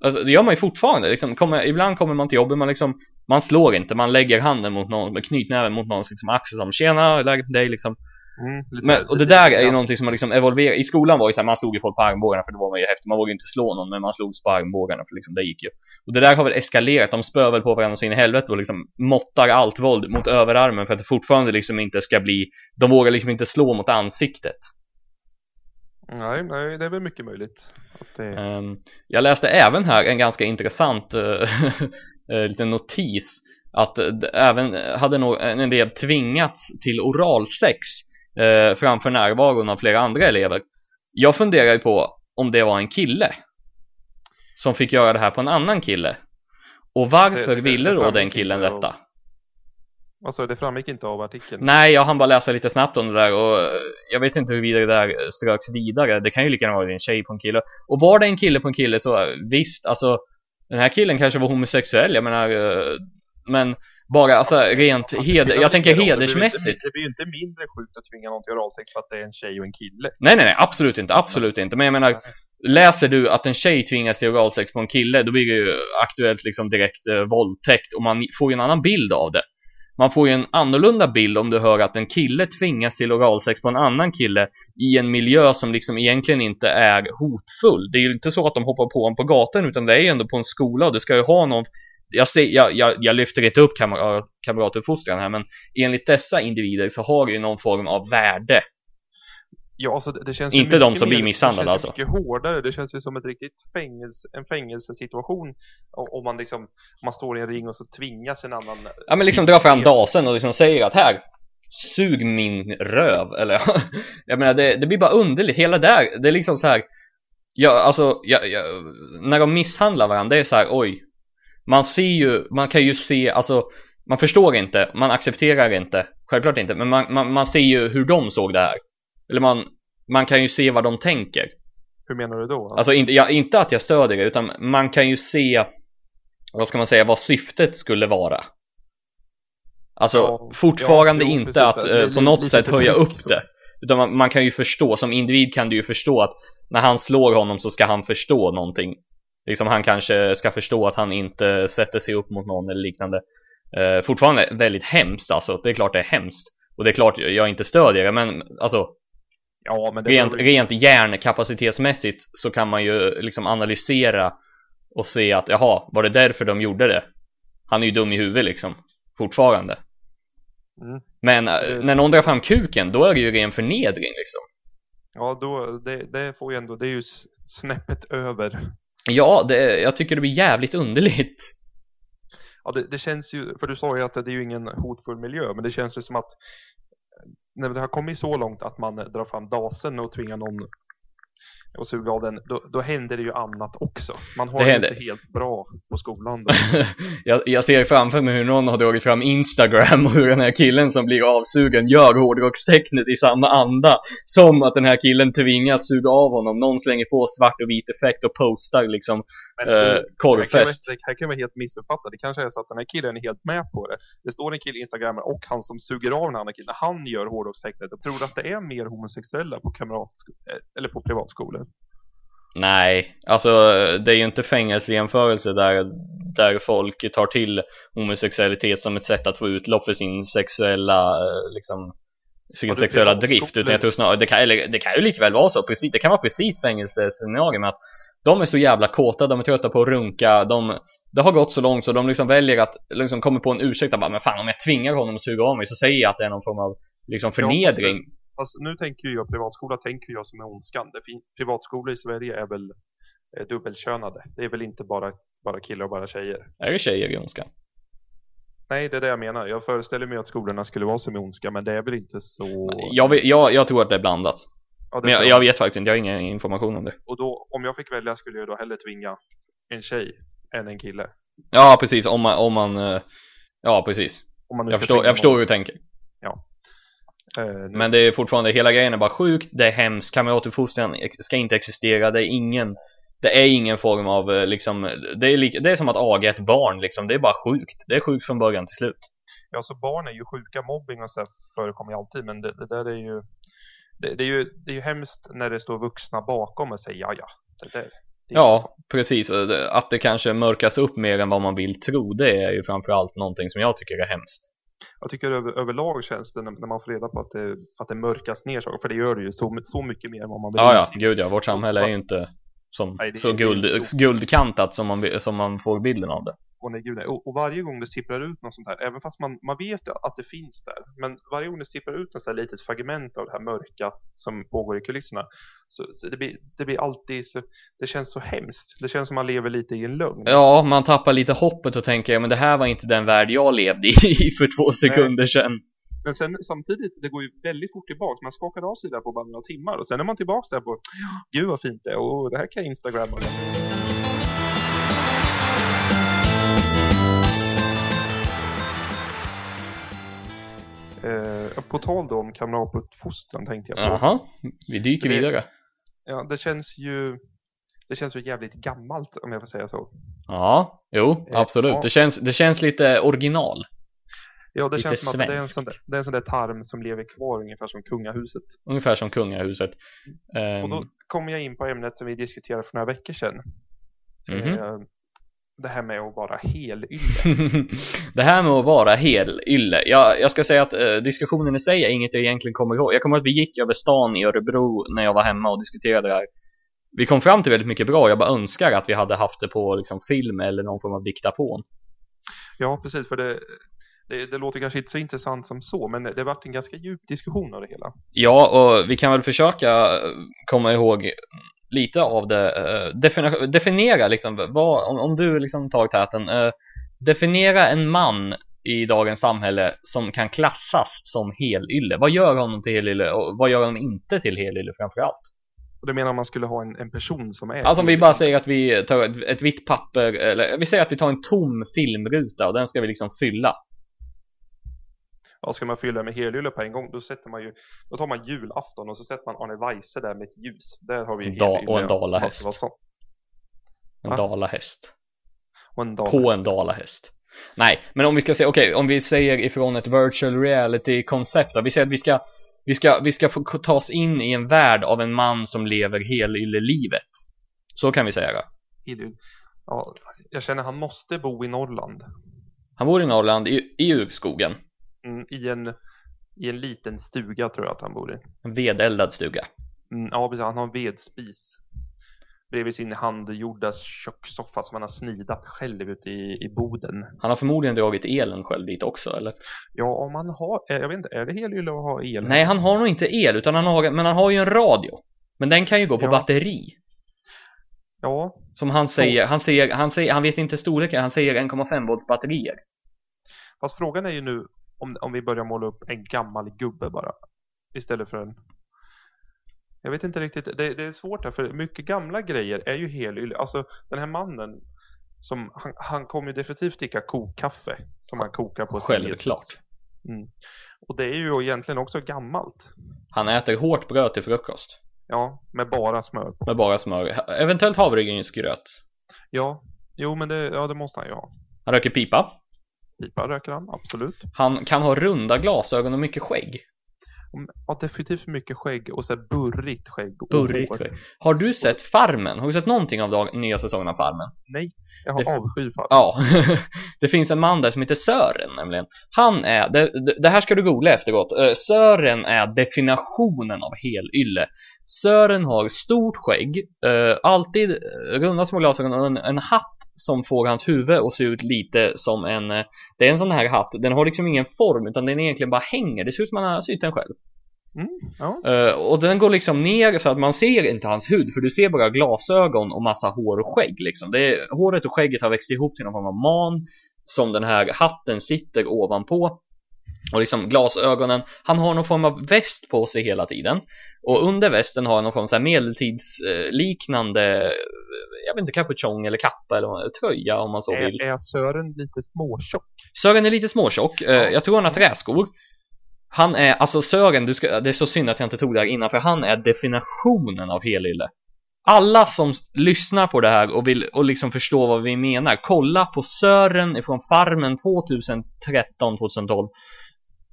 alltså, det gör man ju fortfarande. Liksom, kommer, ibland kommer man till jobbet, man liksom, man slår inte, man lägger handen mot någon, knytnäven mot någons liksom, axel som tjena, läget med dig liksom. Mm, Men, och det där är ju ja. någonting som har liksom evolverat. I skolan var det så här, man slog ju folk på armbågarna för det var man ju häftigt. Man vågade ju inte slå någon, men man slogs på armbågarna för liksom det gick ju. Och det där har väl eskalerat. De spöar väl på varandra så in i helvete och liksom måttar allt våld mot överarmen för att det fortfarande liksom inte ska bli. De vågar liksom inte slå mot ansiktet. Nej, nej, det är väl mycket möjligt. Att det... Ehm, jag läste även här en ganska intressant uh, liten notis att det även hade en elev tvingats till oralsex uh, framför närvaron av flera andra elever. Jag funderar ju på om det var en kille som fick göra det här på en annan kille. Och varför Det- det- ville det då den killen inte av- detta? Alltså det framgick inte av artikeln. Nej, jag hann bara läsa lite snabbt om det där och eh, jag vet inte huruvida det där ströks vidare. Det kan ju lika gärna vara en tjej på en kille. Och var det en kille på en kille så eh, visst, alltså den här killen kanske var homosexuell, jag menar eh, men bara alltså rent heder, jag tänker Det blir ju inte- hedersmässigt. Det blir ju inte mindre sjukt att tvinga någon till oralsex för att det är en tjej och en kille. Nej, nej, nej, absolut inte, absolut inte. Men jag menar, läser du att en tjej tvingas till oralsex på en kille, då blir det ju aktuellt liksom direkt eh, våldtäkt och man får ju en annan bild av det. Man får ju en annorlunda bild om du hör att en kille tvingas till oralsex på en annan kille i en miljö som liksom egentligen inte är hotfull. Det är ju inte så att de hoppar på honom på gatan utan det är ju ändå på en skola och det ska ju ha någon jag, ser, jag, jag, jag lyfter inte upp kamra, kamratuppfostran här men enligt dessa individer så har det ju någon form av värde. Ja, alltså det, känns Inte de som blir misshandlade, Det alltså. känns ju mycket hårdare. Det känns ju som ett riktigt fängelse, en fängelsesituation. Om man liksom, om man står i en ring och så tvingas en annan... Ja men liksom dra fram dasen och liksom säger att här Sug min röv eller Jag menar det, det blir bara underligt hela där Det är liksom så här Ja alltså ja, ja, När de misshandlar varandra det är så här oj Man ser ju Man kan ju se alltså Man förstår inte Man accepterar inte Självklart inte Men man, man, man ser ju hur de såg det här Eller man man kan ju se vad de tänker. Hur menar du då? Alltså inte, ja, inte att jag stödjer det, utan man kan ju se, vad ska man säga, vad syftet skulle vara. Alltså Ja, fortfarande ja, jo, inte att eh, på något lite sätt höja upp det. Utan man, man kan ju förstå, som individ kan du ju förstå att när han slår honom så ska han förstå någonting. Liksom han kanske ska förstå att han inte sätter sig upp mot någon eller liknande. Eh, fortfarande väldigt hemskt alltså, det är klart det är hemskt. Och det är klart jag inte stödjer det, men alltså Ja, men rent, ju- rent hjärnkapacitetsmässigt så kan man ju liksom analysera och se att jaha, var det därför de gjorde det? Han är ju dum i huvudet liksom, fortfarande. Mm. Men eh, Det- när någon drar fram kuken, då är det ju ren förnedring liksom. Ja, då, det, det får ju ändå, det är ju snäppet över. Ja, det, jag tycker det blir jävligt underligt. Ja, det, det känns ju, för du sa ju att det är ju ingen hotfull miljö, men det känns ju som att när det har kommit så långt att man drar fram dasen och tvingar någon att suga av den, då, då händer det ju annat också. Man har Det inte helt bra på skolan jag, jag ser framför mig hur någon har dragit fram Instagram och hur den här killen som blir avsugen gör hårdrockstecknet i samma anda som att den här killen tvingas suga av honom. Någon slänger på svart och vit effekt och postar liksom Men, eh, det här kan, korvfest. vara- här helt missuppfattat. Det kanske är så att den här killen är helt med på det. Det står en kille i Instagram och han som suger av den andra killen, han gör hårdrockstecknet. Jag tror att det är mer homosexuella på eh, eller på privatskolor. Nej, alltså det är ju inte fängelsejämförelse där, där folk tar till homosexualitet som ett sätt att få utlopp för sin sexuella eh, liksom sin sexuella drift utan jag tror snarare, det kan, eller, det kan ju likväl vara så, precis, det kan vara precis fängelsescenario med att de är så jävla kåta, de är trötta på att runka, de, det har gått så långt så de liksom väljer att, liksom kommer på en ursäkt att bara, men fan om jag tvingar honom att suga av mig så säger jag att det är någon form av liksom förnedring. Fast nu tänker ju jag privatskola, tänker jag som är ondskan. Privatskolor i Sverige är väl eh, dubbelkönade. Det är väl inte bara, bara killar och bara tjejer. Är det tjejer i ondskan? Nej, det är det jag menar. Jag föreställer mig att skolorna skulle vara som i ondska, men det är väl inte så... Jag, vet- jag, jag tror att det är blandat. Ja, Men jag, jag vet faktiskt inte, jag har ingen information om det. Och då, om jag fick välja skulle jag då hellre tvinga en tjej än en kille. Ja, precis. Om man, om man eh, ja precis. Om man Jag förstår, jag förstår hur du tänker. Eh, nu- Men det är fortfarande, hela grejen är bara sjukt, det är hemskt, kamratuppfostran ska inte existera, det är ingen det är ingen form av eh, liksom, det är, lika, det är som att aga ett barn liksom, det är bara sjukt. Det är sjukt från början till slut. Ja, så barn är ju sjuka, mobbing och så förekommer ju alltid, men det, det där är ju det, det, är ju det är ju hemskt när det står vuxna bakom och säger ja, ja, det. Det Ja, precis. Att det kanske mörkas upp mer än vad man vill tro, det är ju framförallt någonting som jag tycker är hemskt. Jag tycker över, överlag känns det när, man får reda på att det, att det mörkas ner saker, för det gör det ju så, så mycket mer än vad man vill Ja, ja, gud ja, vårt samhälle är ju inte som, Nej, så guld, guldkantat som man, som man får bilden av det. Och, nej, gud, nej. och, och varje gång det sipprar ut något sånt här, även fast man, man vet att det finns där, men varje gång det sipprar ut något så här litet fragment av det här mörka som pågår i kulisserna, så, så det, blir, det blir alltid så, det känns så hemskt. Det känns som man lever lite i en lögn. Ja, man tappar lite hoppet och tänker, men det här var inte den värld jag levde i för två sekunder sedan. Men sen samtidigt, det går ju väldigt fort tillbaka. Man skakar av sig där på bara några timmar och sen är man tillbaka där på, gud vad fint det är och det här kan jag instagramma. Eh, på tal då om kamratuppfostran tänkte jag på. Jaha, vi dyker Det- vidare. Ja, det känns ju det känns ju jävligt gammalt om jag får säga så. Ja, jo, Eh, absolut. ja. Det känns, det känns lite original. Ja, det Lite känns som att det är, en sån där, det är en sån där tarm som lever kvar ungefär som kungahuset. Ungefär som kungahuset. Ehm, Och då kommer jag in på ämnet som vi diskuterade för några veckor sedan. mhm. Eh, det här med att vara helylle. det här med att vara helylle. Jag, jag ska säga att eh, diskussionen i sig är inget jag egentligen kommer ihåg. Jag kommer ihåg att vi gick över stan i Örebro när jag var hemma och diskuterade det här. Vi kom fram till väldigt mycket bra. Jag bara önskar att vi hade haft det på liksom, film eller någon form av diktafon. Ja, precis. För det, det, det låter kanske inte så intressant som så, men det har varit en ganska djup diskussion av det hela. Ja, och vi kan väl försöka eh, komma ihåg lite av det. eh, Definiera, definiera liksom, vad, om, om du liksom tar täten. eh, Definiera en man i dagens samhälle som kan klassas som helylle. Vad gör honom till helylle och vad gör honom inte till helylle framförallt? Och det menar man skulle ha en, en person som är... Alltså om vi bara säger att vi tar ett, ett vitt papper, eller vi säger att vi tar en tom filmruta och den ska vi liksom fylla. Ja, ska man fylla med helylle på en gång, då sätter man ju, då tar man julafton och så sätter man Arne Weise där med ett ljus. Där har vi ju En da- och en dalahäst. En Va? dalahäst. En På dalahäst. en dalahäst. Nej, men om vi ska säga, okej, om vi säger ifrån ett virtual reality koncept då, vi säger att vi ska vi ska, vi ska få ta oss in i en värld av en man som lever helylle-livet. Så kan vi säga det. Ja, jag känner han måste bo i Norrland. Han bor i Norrland, i, i urskogen. Mm, I en, i en liten stuga tror jag att han bor i. En vedeldad stuga. Mm, ja, precis. Han har en vedspis. Bredvid sin handgjorda kökssoffa som han har snidat själv ute i, i boden. Han har förmodligen dragit elen själv dit också, eller? Ja, om man har, eh, jag vet inte, är det helylle att ha el? Nej, han har nog inte el, utan han har, men han har ju en radio. Men den kan ju gå på Ja. batteri. Ja, Som han säger, han säger, han säger, han vet inte storleken, han säger 1,5 volts batterier. fast frågan är ju nu om, om vi börjar måla upp en gammal gubbe bara. Istället för en... Jag vet inte riktigt, det, det är svårt här för mycket gamla grejer är ju helylle. Alltså den här mannen som, han, han kommer definitivt dricka kokkaffe som han kokar på Självklart. Mm. Och det är ju egentligen också gammalt. Han äter hårt bröd till frukost. Ja, med bara smör på. Med bara smör. Eventuellt havregrynsgröt. Ja, jo men det, ja, det måste han ju ha. Han röker pipa. Pipa röker han, absolut. Han kan ha runda glasögon och mycket skägg. Ja, definitivt mycket skägg och så här burrigt skägg. Och Burrigt hår. skägg. Har du sett Farmen? Har du sett någonting av dag- nya säsongen av Farmen? Nej, jag har Det- avsky för Ja, det finns en man där som heter Sören nämligen. Han är, det, det- här ska du googla efteråt. Eh, Sören är definitionen av helylle. Sören har stort skägg, eh, alltid runda små glasögon och en, en hatt som får hans huvud att se ut lite som en, eh, det är en sån här hatt, den har liksom ingen form utan den egentligen bara hänger, det ser ut som man har sytt den själv. Ja, Eh, och den går liksom ner så att man ser inte hans hud för du ser bara glasögon och massa hår och skägg liksom. Det är, håret och skägget har växt ihop till någon form av man som den här hatten sitter ovanpå. Och liksom glasögonen, han har någon form av väst på sig hela tiden. Och under västen har han någon form av medeltidsliknande, eh, jag vet inte, kapuchong eller kappa eller tröja om man så vill. är, är Sören lite småtjock? Sören är lite småtjock, eh, jag tror han har träskor Han är, alltså Sören, du ska, det är så synd att jag inte tog det här innan för han är definitionen av helylle Alla som lyssnar på det här och vill och liksom förstå vad vi menar Kolla på Sören ifrån Farmen 2013-2012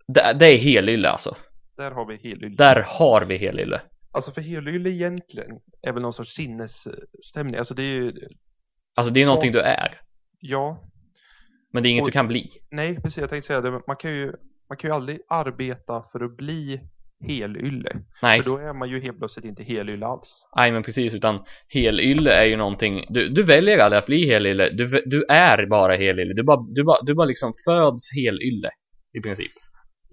det, det är helylle alltså. Där har vi helylle. Där har vi helylle. Alltså för helylle egentligen är väl någon sorts sinnesstämning. Alltså det är ju, Alltså det är Så- någonting du är. Ja, Men det är inget Och- du kan bli. Nej precis. Jag tänkte säga det. Man kan ju, man kan ju aldrig arbeta för att bli helylle. Nej. För då är man ju helt plötsligt inte helylle alls. Nej men precis, utan helylle är ju någonting Du, du väljer aldrig att bli helylle. Du, du är bara helylle. Du bara, du bara, du bara liksom föds helylle I princip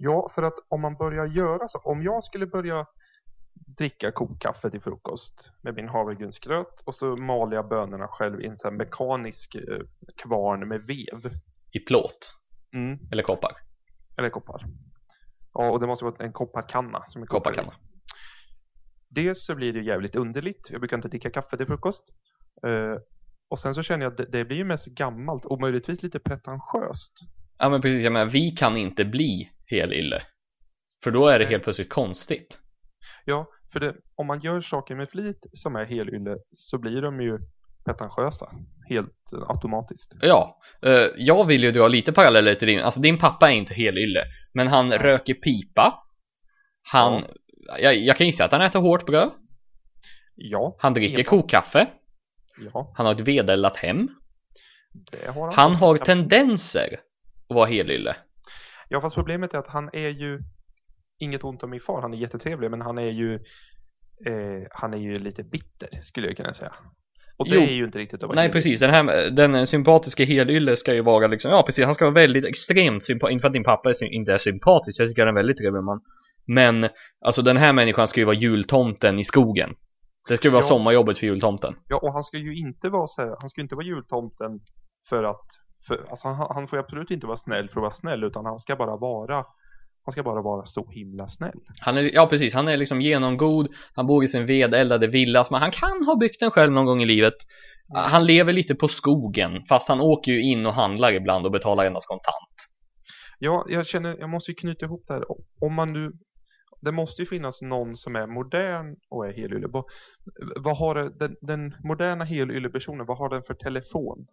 Ja, för att om man börjar göra så. Om jag skulle börja dricka kokkaffe till frukost med min havregrynsgröt och så maler jag bönorna själv i en sån mekanisk eh, kvarn med vev. I plåt Mm, eller koppar eller koppar. Ja, och det måste vara en kopparkanna som är koppar. Kopparkanna Dels så blir det jävligt underligt. Jag brukar inte dricka kaffe till frukost. Eh, och sen så känner jag att det, det blir ju mest gammalt och möjligtvis lite pretentiöst. Ja men precis, jag menar vi kan inte bli helylle För då är det helt plötsligt konstigt Ja, för det, om man gör saker med flit som är helylle så blir de ju pretentiösa. Helt eh, automatiskt. Ja, eh, jag vill ju dra lite paralleller till din Alltså din pappa är inte helylle Men han Nej. röker pipa Han jag, jag kan gissa att han äter hårt bröd Ja, Han dricker kokkaffe ja. Han har ett vedeldat hem Det har han. Han har tendenser att vara helylle. Ja, fast problemet är att han är ju inget ont om min far. Han är jättetrevlig, men han är ju eh, han är ju lite bitter skulle jag kunna säga. Och det Jo. är ju inte riktigt att vara Nej helylle. precis, den här den sympatiska helylle ska ju vara liksom, ja precis, han ska vara väldigt extremt sympatisk, inte för att din pappa är, inte är sympatisk, jag tycker han är en väldigt trevlig man. Men, alltså den här människan ska ju vara jultomten i skogen. Det ska ju vara Ja. sommarjobbet för jultomten. Ja, och han ska ju inte vara så här, han ska ju inte vara jultomten för att, för, alltså han, han får ju absolut inte vara snäll för att vara snäll, utan han ska bara vara, han ska bara vara så himla snäll. Han är, ja precis, han är liksom genomgod, han bor i sin vedeldade villa, men han kan ha byggt den själv någon gång i livet. Han lever lite på skogen, fast han åker ju in och handlar ibland och betalar endast kontant. Ja, jag känner, jag måste ju knyta ihop det här. Om man nu, det måste ju finnas någon som är modern och är helylle. Vad, vad har den, den moderna helylle-personen, vad har den för telefon?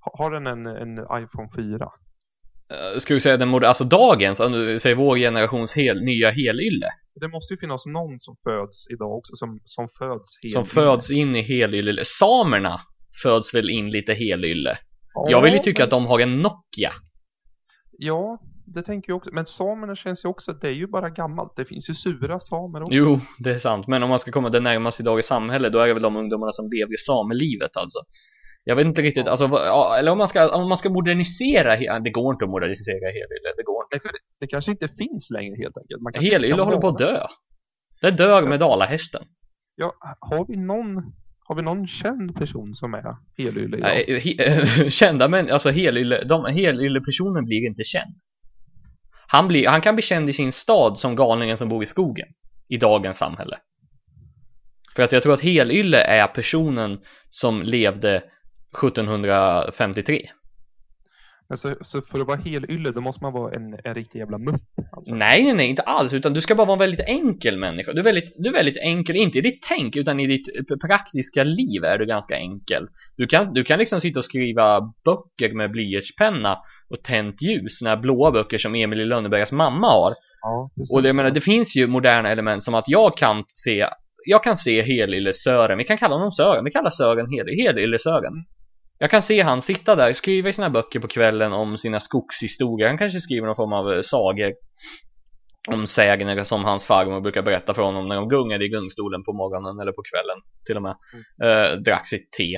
Har, den en, en iPhone 4? Uh, ska vi säga den mod- alltså dagens, säger vår generations hel, nya helylle? Det måste ju finnas någon som föds idag också, som, som föds helylle. Som föds in i helylle. Samerna föds väl in lite helylle? Ja, jag vill ju tycka men... att de har en Nokia. Ja, det tänker jag också. Men samerna känns ju också, det är ju bara gammalt. Det finns ju sura samer också. Jo, det är sant. Men om man ska komma det närmaste idag i samhället, då är det väl de ungdomarna som lever i samelivet alltså. Jag vet inte riktigt, alltså, eller om man ska, om man ska modernisera, det går inte att modernisera Helylle, det går inte. Nej, för det, det kanske inte finns längre helt enkelt. Man Helylle håller på att dö. Det dör med dalahästen. Ja, har vi någon har vi någon känd person som är helylle idag? Nej, he, kända men alltså helylle, de, helylle personen blir inte känd. Han, blir, han kan bli känd i sin stad som galningen som bor i skogen i dagens samhälle. För att jag tror att helylle är personen som levde 1753. Alltså, så för att vara helylle då måste man vara en, en riktig jävla mupp? Alltså. Nej, nej, nej, inte alls. Utan du ska bara vara en väldigt enkel människa. Du är väldigt, du är väldigt enkel, inte i ditt tänk, utan i ditt praktiska liv är du ganska enkel. Du kan, du kan liksom sitta och skriva böcker med blyertspenna och tänt ljus, såna här blåa böcker som Emil i Lönnebergas mamma har. Ja, och det, jag menar, det finns ju moderna element som att jag kan se jag kan se Helylle Sören, vi kan kalla honom Sören, vi kallar Sören Helylle Sören. Jag kan se han sitta där, skriva i sina böcker på kvällen om sina skogshistorier. Han kanske skriver någon form av eh, sagor om sägner som hans farmor brukar berätta för honom när de gungade i gungstolen på morgonen eller på kvällen till och med. Mm. Eh, drack sitt te.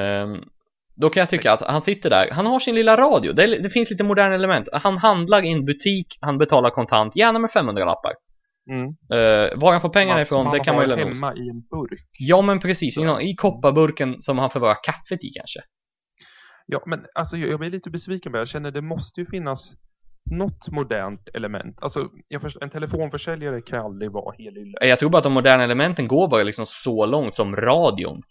Eh, då kan jag tycka att han sitter där, han har sin lilla radio, det, det, finns lite moderna element. Han handlar i en butik, han betalar kontant, gärna med 500 lappar. Mm. Uh, var han får pengarna ifrån, det kan man ju lämna hemma i en burk. Ja men precis, i, i kopparburken som han förvarar kaffet i kanske. Ja, men alltså jag, jag blir lite besviken på det. Jag känner det måste ju finnas något modernt element. Alltså, förstår, en telefonförsäljare kan aldrig vara helylle. Jag tror bara att de moderna elementen går bara liksom så långt som radion.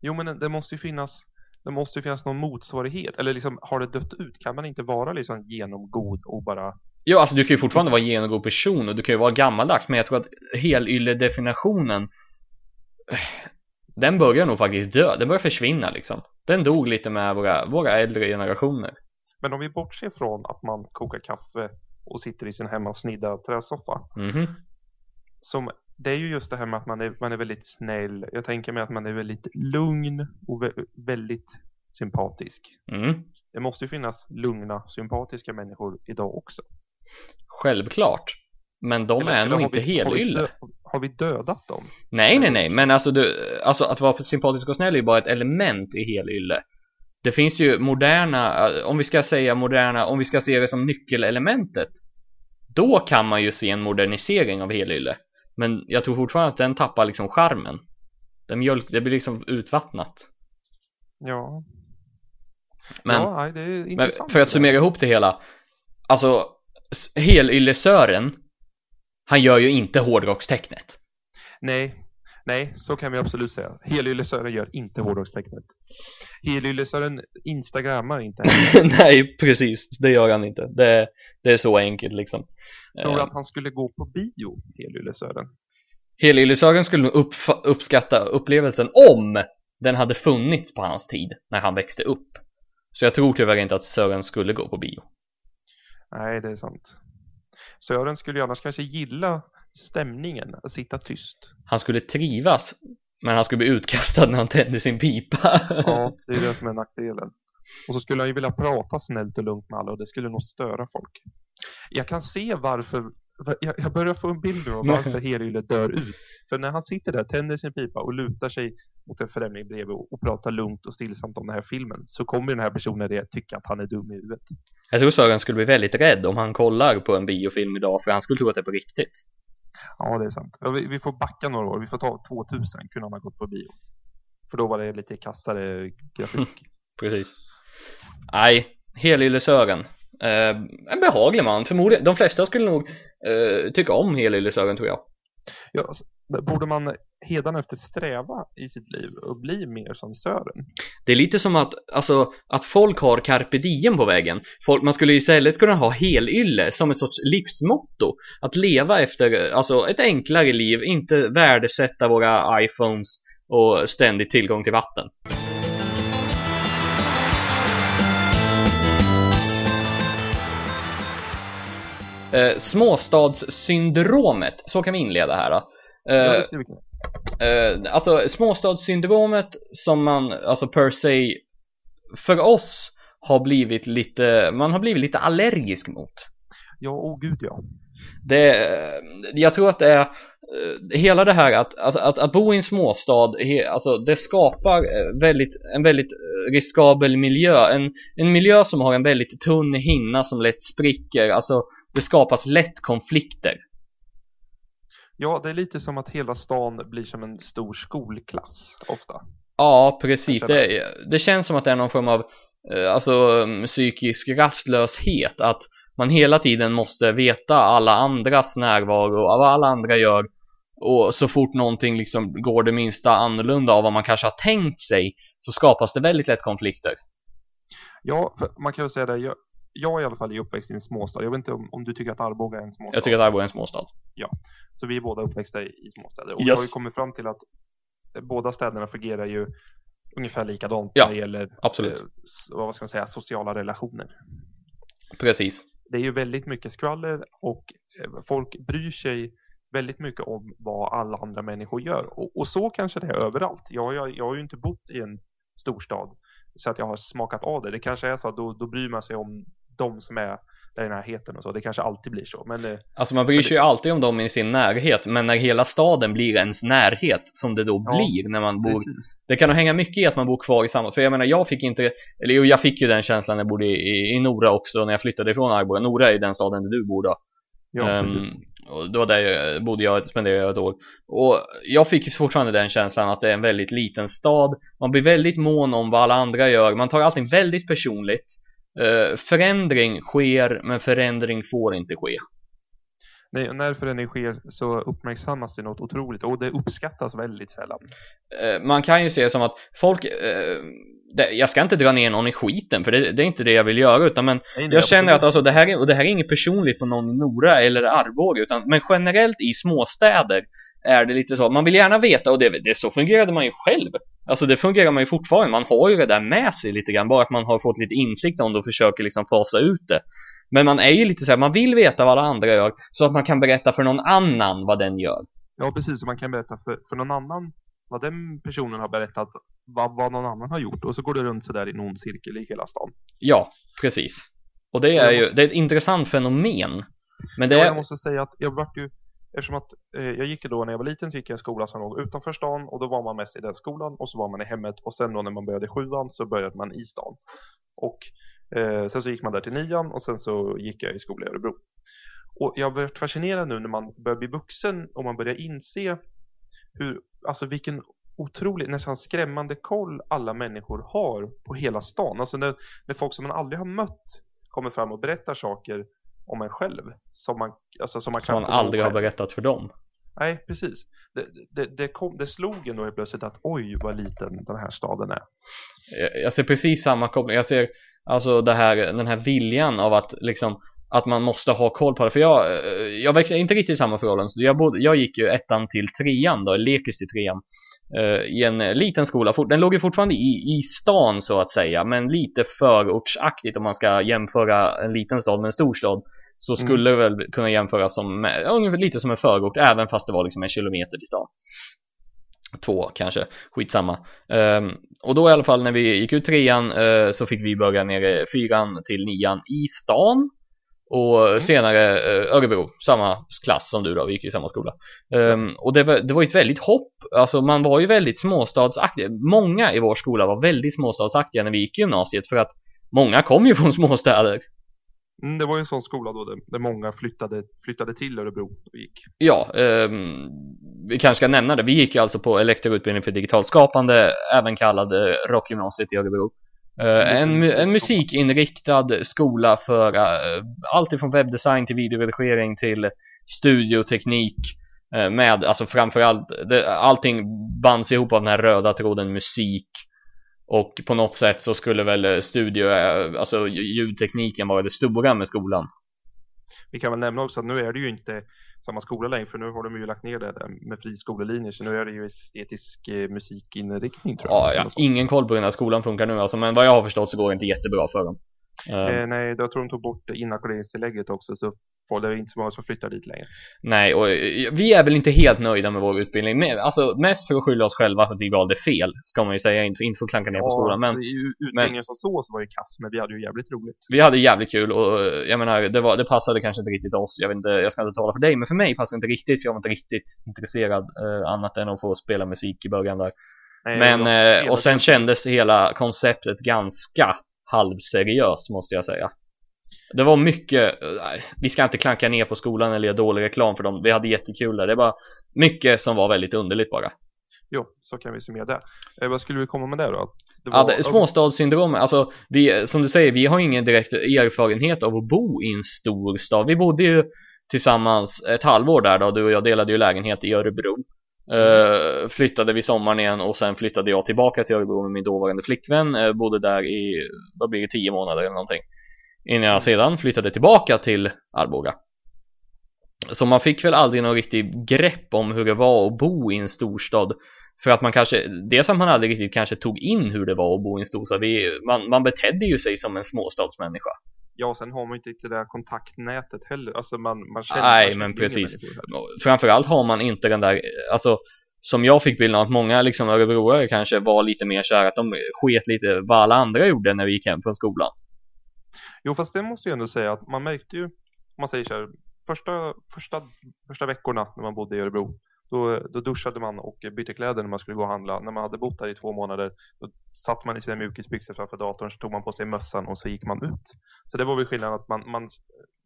Jo, men det måste ju finnas det måste ju finnas någon motsvarighet. Eller liksom, har det dött ut? Kan man inte vara liksom genomgod och bara... Jo, alltså du kan ju fortfarande vara en genomgod person och du kan ju vara gammaldags. Men jag tror att helylle-definitionen den börjar nog faktiskt dö, den börjar försvinna liksom. Den dog lite med våra, våra äldre generationer. Men om vi bortser från att man kokar kaffe och sitter i sin hemmasnidda träsoffa. Mm -hmm. Som, det är ju just det här med att man är, man är väldigt snäll. Jag tänker mig att man är väldigt lugn och väldigt sympatisk. Mm. Det måste ju finnas lugna, sympatiska människor idag också. Självklart. Men de eller, är nog inte helylle. Har, vi dödat dem? Nej, nej, nej. Men alltså, du, alltså att vara sympatisk och snäll är ju bara ett element i helylle. Det finns ju moderna, om vi ska säga moderna, om vi ska se det som nyckelelementet. Då kan man ju se en modernisering av helylle. Men jag tror fortfarande att den tappar liksom charmen. Den mjölk, det blir liksom utvattnat. Ja. Men, ja, intressant. men för att summera ihop det hela. Alltså, helyllesören han gör ju inte hårdrockstecknet. Nej, nej, så kan vi absolut säga. Helylle-Sören gör inte hårdrockstecknet. Helylle-Sören instagrammar inte. nej, precis. Det gör han inte. Det, det är så enkelt liksom. Tror du eh. att han skulle gå på bio, Helylle-Sören? Helylle-Sören skulle nog upp, uppskatta upplevelsen om den hade funnits på hans tid när han växte upp. Så jag tror tyvärr inte att Sören skulle gå på bio. Nej, det är sant. Sören skulle ju annars kanske gilla stämningen, att sitta tyst. Han skulle trivas, men han skulle bli utkastad när han tände sin pipa. ja, det är det som är nackdelen. Och så skulle han ju vilja prata snällt och lugnt med alla och det skulle nog störa folk. Jag kan se varför jag, börjar få en bild av varför Helylle dör ut. För när han sitter där, tänder sin pipa och lutar sig mot en främling bredvid och, och pratar lugnt och stillsamt om den här filmen så kommer den här personen tycka att han är dum i huvudet. Jag tror Sören skulle bli väldigt rädd om han kollar på en biofilm idag för han skulle tro att det är på riktigt. Ja, det är sant. Vi, vi får backa några år. Vi får ta 2000 kunde han ha gått på bio. För då var det lite kassare grafik. Precis. Nej, Helylle Sören. Eh, en behaglig man. Förmodligen, de flesta skulle nog eh, tycka om Helylle Sören tror jag. Ja, borde man efter sträva i sitt liv och bli mer som Sören. Det är lite som att, alltså, att folk har carpe diem på vägen. Folk, man skulle istället kunna ha helylle som ett sorts livsmotto. Att leva efter, alltså ett enklare liv, inte värdesätta våra iPhones och ständig tillgång till vatten. Eh, småstadssyndromet, så kan vi inleda här då. Eh, Ja, eh, alltså småstadssyndromet som man, alltså per se, för oss har blivit lite, man har blivit lite allergisk mot. Ja, åh gud ja. Det, jag tror att det är eh, hela det här att, alltså, att, att bo i en småstad, alltså, det skapar eh, väldigt, en väldigt eh, riskabel miljö. En, en miljö som har en väldigt tunn hinna som lätt spricker. Alltså, det skapas lätt konflikter. Ja, det är lite som att hela stan blir som en stor skolklass ofta. Ja, precis. Det, det känns som att det är någon form av eh, alltså, mm, psykisk rastlöshet. Att man hela tiden måste veta alla andras närvaro och vad alla andra gör. Och så fort någonting liksom går det minsta annorlunda av vad man kanske har tänkt sig så skapas det väldigt lätt konflikter. Ja, man kan ju säga det. Jag, jag i alla fall är uppväxt i en småstad. Jag vet inte om, om du tycker att Arboga är en småstad. Jag tycker att Arbo är en småstad. Så vi är båda uppväxta i, i småstäder. Och Yes. vi har ju kommit fram till att eh, båda städerna fungerar ju ungefär likadant Ja, när det gäller absolut. eh, vad ska man säga, sociala relationer. Precis. Det är ju väldigt mycket skvaller och eh, folk bryr sig väldigt mycket om vad alla andra människor gör. Och, och så kanske det är överallt. Jag, jag, jag har ju inte bott i en storstad så att jag har smakat av det. Det kanske är så att då, då bryr man sig om de som är där i närheten och så. Det kanske alltid blir så. Men Alltså man bryr sig ju alltid om dem i sin närhet men när hela staden blir ens närhet som det då Ja, blir när man bor precis. Det kan nog hänga mycket i att man bor kvar i samma, för jag menar jag fick inte, eller jo, jag fick ju den känslan när jag bodde i, i Nora också när jag flyttade ifrån Arboga. Nora är ju den staden där du bor då. Ja, precis. och det var där jag bodde jag, spenderade jag ett år. Och jag fick ju fortfarande den känslan att det är en väldigt liten stad. Man blir väldigt mån om vad alla andra gör. Man tar allting väldigt personligt. Eh, förändring sker, men förändring får inte ske. Nej, när förändring sker så uppmärksammas det något otroligt och det uppskattas väldigt sällan. Eh, man kan ju se det som att folk, eh, jag ska inte dra ner någon i skiten för det, det är inte det jag vill göra utan men Nej, Jag känner att alltså, det, här är, och det här är inget personligt på någon i Nora eller Arboga utan men generellt i småstäder är det lite så, man vill gärna veta och det, det så fungerade man ju själv. Alltså det fungerar man ju fortfarande, man har ju det där med sig lite grann, bara att man har fått lite insikt om det och försöker liksom fasa ut det. Men man är ju lite så här, man vill veta vad alla andra gör så att man kan berätta för någon annan vad den gör. Ja, precis. Så man kan berätta för, för någon annan vad den personen har berättat, vad, vad någon annan har gjort. Och så går det runt så där i en ond cirkel i hela stan. Ja, precis. Och det är ju, det är ett intressant fenomen. Men det Ja, är, jag måste säga att jag vart ju, eftersom att eh, jag gick då när jag var liten så gick jag i en skola som låg utanför stan och då var man mest i den skolan och så var man i hemmet och sen då när man började sjuan så började man i stan. Och eh, sen så gick man där till nian och sen så gick jag i skola i Örebro. Och jag har varit fascinerad nu när man börjar bli vuxen och man börjar inse hur, alltså vilken otrolig, nästan skrämmande koll alla människor har på hela stan. Alltså när, när folk som man aldrig har mött kommer fram och berättar saker om en själv som man, alltså som man som man aldrig har berättat för dem. Nej, precis. Det, det, det, kom, det slog en då plötsligt att oj vad liten den här staden är. Jag- ser precis samma koppling. Jag ser alltså det här, den här viljan av att liksom att man måste ha koll på det. För jag, eh, jag växte inte riktigt i samma förhållanden. Jag, bodde, jag gick ju ettan till trean då, lekis till trean. Eh, I en eh, liten skola. Den låg ju fortfarande i, i stan så att säga. Men lite förortsaktigt om man ska jämföra en liten stad med en stor stad. Så Mm. skulle det väl kunna jämföras som, med- ungefär lite som en förort. Även fast det var liksom en kilometer till stan två kanske, skitsamma. Ehm, och då i alla fall när vi gick ut trean eh, så fick vi börja nere fyran till nian i stan. Och senare eh, Örebro, samma klass som du då, vi gick i samma skola. Ehm, och det var, det var ett väldigt hopp, alltså man var ju väldigt småstadsaktig. Många i vår skola var väldigt småstadsaktiga när vi gick i gymnasiet för att många kom ju från småstäder. Mm, det var ju en sån skola då där, där många flyttade, flyttade till Örebro och gick. Ja, ehm, vi kanske ska nämna det. Vi gick ju alltså på elektroutbildning för digitalt skapande, även kallad eh, Rockgymnasiet i Örebro. Eh, en, en musikinriktad skola för eh, allt ifrån webbdesign till videoredigering till studioteknik. Eh, med, alltså framförallt, det, allting bands ihop av den här röda tråden musik och på något sätt så skulle väl studio, alltså ljudtekniken vara det stora med skolan. Vi kan väl nämna också att nu är det ju inte samma skola längre för nu har de ju lagt ner det där med friskolelinjer så nu är det ju estetisk eh, musikinriktning tror jag. Ja, ja, ingen koll på hur den här skolan funkar nu alltså, men vad jag har förstått så går det inte jättebra för dem. Eh, nej, jag tror de tog bort inackorderingstillägget också så får det inte så många som flyttar dit längre. Nej, och eh, vi är väl inte helt nöjda med vår utbildning. Men, alltså mest för att skylla oss själva för att vi valde fel, ska man ju säga, inte, inte för att klanka ner på skolan. Men, utbildningen men, som så, så var ju kass, men vi hade ju jävligt roligt. Vi hade jävligt kul och eh, jag menar, det, var, det passade kanske inte riktigt oss. Jag vet inte, jag ska inte tala för dig, men för mig passade det inte riktigt, för jag var inte riktigt intresserad eh, annat än att få spela musik i början där. Nej, men, eh, och sen kändes hela konceptet ganska halvseriöst måste jag säga. Det var mycket, vi ska inte klanka ner på skolan eller göra dålig reklam för dem. Vi hade jättekul där. Det var mycket som var väldigt underligt bara. Jo, så kan vi summera det. Eh, vad skulle vi komma med där då? Det var... ja, småstadssyndrom, alltså vi, som du säger, vi har ingen direkt erfarenhet av att bo i en stor stad. Vi bodde ju tillsammans ett halvår där då, du och jag delade ju lägenhet i Örebro. Uh, flyttade vi sommaren igen och sen flyttade jag tillbaka till Örebro med min dåvarande flickvän. Uh, bodde där i, vad blir det, tio månader eller någonting. Innan jag sedan flyttade tillbaka till Arboga. Så man fick väl aldrig någon riktig grepp om hur det var att bo i en storstad. För att man kanske, det som man aldrig riktigt kanske tog in hur det var att bo i en storstad. Vi, man, man betedde ju sig som en småstadsmänniska. Ja, sen har man inte det där kontaktnätet heller. Alltså man, man känner Nej, man men precis. Framförallt har man inte den där, alltså som jag fick bilden av att många liksom örebroare kanske var lite mer såhär att de sket lite vad alla andra gjorde när vi gick hem från skolan. Jo, fast det måste jag ändå säga att man märkte ju, om man säger så här, första, första, första veckorna när man bodde i Örebro, då, då duschade man och bytte kläder när man skulle gå och handla. När man hade bott där i två månader, då satt man i sina mjukisbyxor framför datorn, så tog man på sig mössan och så gick man ut. Så det var väl skillnaden att man, man,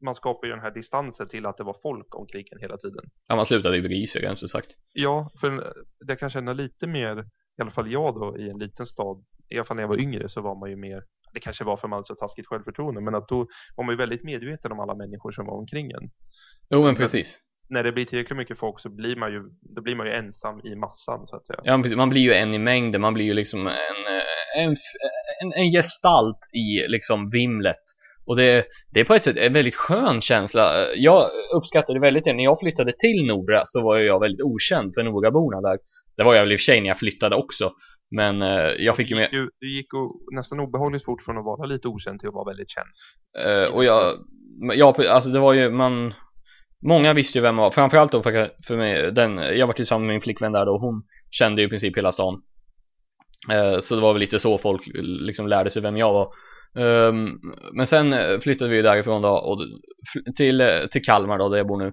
man skapade ju den här distansen till att det var folk omkring en hela tiden. Ja, man slutade ju bry sig, rent sagt. Ja, för det kan känna lite mer, i alla fall jag då, i en liten stad, i alla fall när jag var yngre så var man ju mer det kanske var för man hade så taskigt självförtroende, men att då var man ju väldigt medveten om alla människor som var omkring en. Jo, men precis. När det blir tillräckligt mycket folk så blir man ju, då blir man ju ensam i massan så att säga. Ja. Man blir ju en i mängden, man blir ju liksom en, en, en, en gestalt i liksom vimlet. Och det, det är på ett sätt en väldigt skön känsla. Jag uppskattade väldigt det. När jag flyttade till Nora så var jag väldigt okänd för Noraborna där. Det var jag väl i och för sig när jag flyttade också. Men eh, jag fick ju med... Du, du gick och, nästan obehagligt fort från att vara lite okänd till att vara väldigt känd. Eh, och jag, ja, alltså det var ju, man, många visste ju vem jag var. Framförallt då för, för mig, den, jag var tillsammans med min flickvän där då, hon kände ju i princip hela stan. Eh, så det var väl lite så folk liksom lärde sig vem jag var. Um, men sen flyttade vi därifrån då och till, till Kalmar då, där jag bor nu.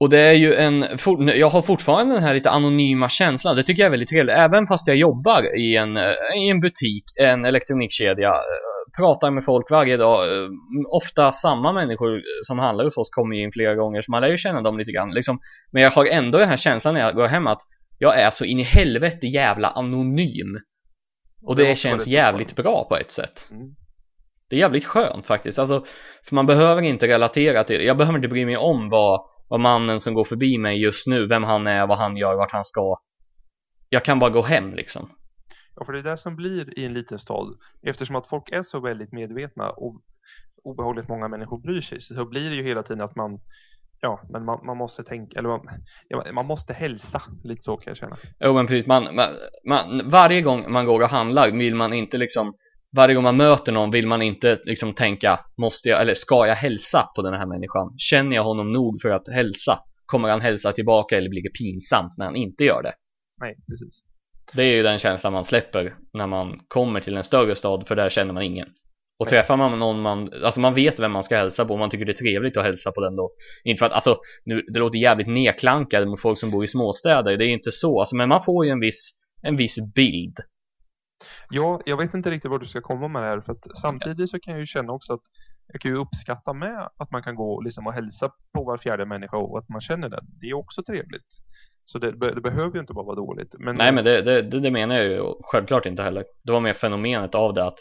Och det är ju en, jag har fortfarande den här lite anonyma känslan, det tycker jag är väldigt trevligt, även fast jag jobbar i en, eh, i en butik, en elektronikkedja, pratar med folk varje dag, ofta samma människor som handlar hos oss kommer in flera gånger, så man lär ju känna dem lite grann, liksom. Men jag har ändå den här känslan när jag går hem att jag är så in i helvete jävla anonym. Och det, det känns jävligt bra på ett sätt. Mm. Det är jävligt skönt faktiskt, alltså, för man behöver inte relatera till, jag behöver inte bry mig om vad vad mannen som går förbi mig just nu, vem han är, vad han gör, vart han ska. Jag kan bara gå hem liksom. Ja, för det är det som blir i en liten stad. Eftersom att folk är så väldigt medvetna och obehagligt många människor bryr sig så blir det ju hela tiden att man Ja, men man, man måste tänka, eller man, ja, man måste hälsa, lite så kan jag känna. Jo men precis, man, man, man, varje gång man går och handlar vill man inte liksom varje gång man möter någon vill man inte liksom tänka måste jag eller ska jag hälsa på den här människan? Känner jag honom nog för att hälsa? Kommer han hälsa tillbaka eller blir det pinsamt när han inte gör det? Nej, precis. Det är ju den känslan man släpper när man kommer till en större stad för där känner man ingen. Och träffar man någon man, alltså man vet vem man ska hälsa på och man tycker det är trevligt att hälsa på den då. Inte för att, alltså, nu, det låter jävligt nedklankande mot folk som bor i småstäder, det är ju inte så, alltså, men man får ju en viss, en viss bild Ja, jag vet inte riktigt var du ska komma med det här. För att samtidigt så kan jag ju känna också att jag kan ju uppskatta med att man kan gå liksom och hälsa på var fjärde människa och att man känner det. Det är också trevligt. Så det, det behöver ju inte bara vara dåligt. Men Nej, men det, det, det, menar jag ju självklart inte heller. Det var mer fenomenet av det att,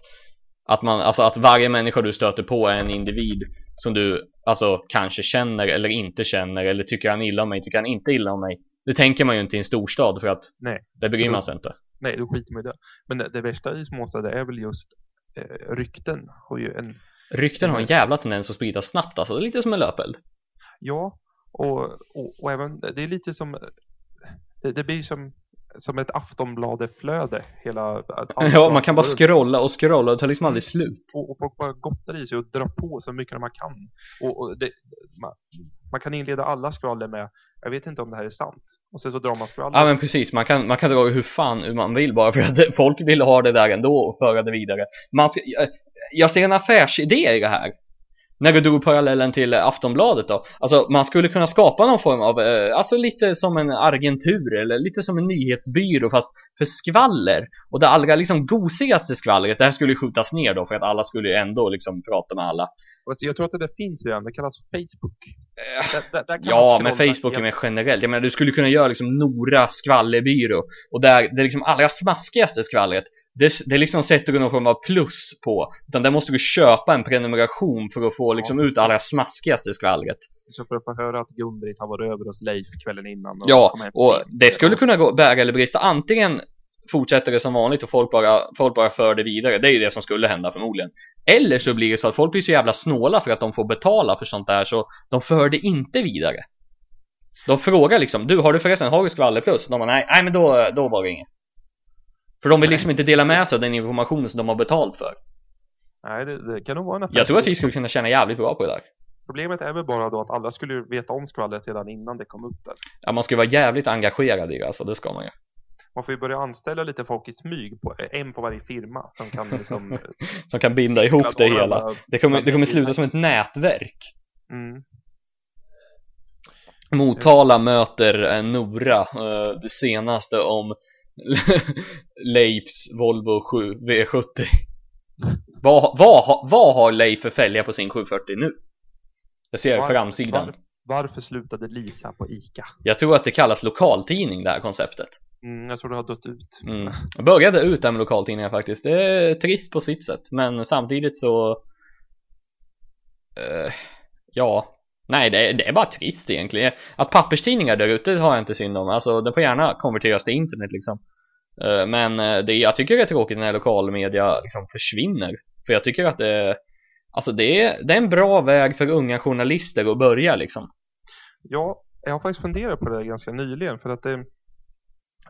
att, man, alltså att varje människa du stöter på är en individ som du alltså kanske känner eller inte känner eller tycker han illa om mig, tycker han inte illa om mig. Det tänker man ju inte i en storstad för att Nej. det bryr man sig inte. Nej, då skiter man i det. Men det, det värsta i småstäder är väl just eh, rykten. Har ju en, Rykten har en jävla tendens att spridas snabbt alltså, det är lite som en löpeld. ja, och, och, och även, det är lite som, det, det blir som, som ett Aftonbladet-flöde hela... Ja, man kan bara scrolla och scrolla, det tar liksom aldrig slut. och, och folk bara gottar i sig och drar på så mycket man kan. Och, och det, man, man kan inleda alla skvaller med jag vet inte om det här är sant. Och sen så drar man skvaller. Ja men precis, man kan, man kan dra hur fan man vill bara för att folk vill ha det där ändå och föra det vidare. Man ska, jag, jag ser en affärsidé i det här. När du drog parallellen till Aftonbladet då. Alltså man skulle kunna skapa någon form av, eh, alltså lite som en agentur eller lite som en nyhetsbyrå fast för skvaller. Och det allra liksom gosigaste skvallret, det här skulle ju skjutas ner då för att alla skulle ju ändå liksom prata med alla. Jag tror att det där finns redan, det kallas Facebook. Där, där, där kan Ja, men Facebook är mer generellt. Jag menar, du skulle kunna göra liksom Nora skvallerbyrå och där det liksom allra smaskigaste skvallret, det, det liksom sätter du någon form av plus på. Utan där måste du köpa en prenumeration för att få liksom ut precis. allra smaskigaste skvallret. Så för att få höra att Gun-Britt har varit över hos Leif kvällen innan. och Ja, och det skulle kunna gå bära eller brista. Antingen fortsätter det som vanligt och folk bara, folk bara för det vidare. Det är ju det som skulle hända förmodligen. Eller så blir det så att folk blir så jävla snåla för att de får betala för sånt där så de för det inte vidare. De frågar liksom, du har du förresten, har du skvaller plus? De bara, nej, nej men då, då var det inget. För de vill liksom inte dela med sig av den informationen som de har betalt för. Nej, det, det kan nog vara en affär. Jag tror att vi skulle kunna tjäna jävligt bra på det där. Problemet är väl bara då att alla skulle veta om skvallret redan innan det kom upp där. Ja, man ska vara jävligt engagerad i det, alltså det ska man ju. Man får ju börja anställa lite folk i smyg, på, en på varje firma som kan liksom... Som kan binda ihop det hela. Det kommer, det kommer sluta som ett nätverk. Mm. Motala möter eh, Nora, eh, det senaste om Leifs Volvo 7 V70. Vad, vad, vad har Leif för fälgar på sin 740 nu? Jag ser Var- framsidan. Var, varför slutade Lisa på ICA? Jag tror att det kallas lokaltidning det här konceptet. Mm, jag tror det har dött ut. Mm. Jag började ut där med lokaltidningar faktiskt. Det är trist på sitt sätt, men samtidigt så... eh, ja, nej det är, det är bara trist egentligen. Att papperstidningar där ute har jag inte synd om. Alltså, den får gärna konverteras till internet liksom. Eh, men eh, det, jag tycker det är tråkigt när lokalmedia liksom försvinner. För jag tycker att det, alltså det är, det är en bra väg för unga journalister att börja liksom. Ja, jag har faktiskt funderat på det ganska nyligen för att det,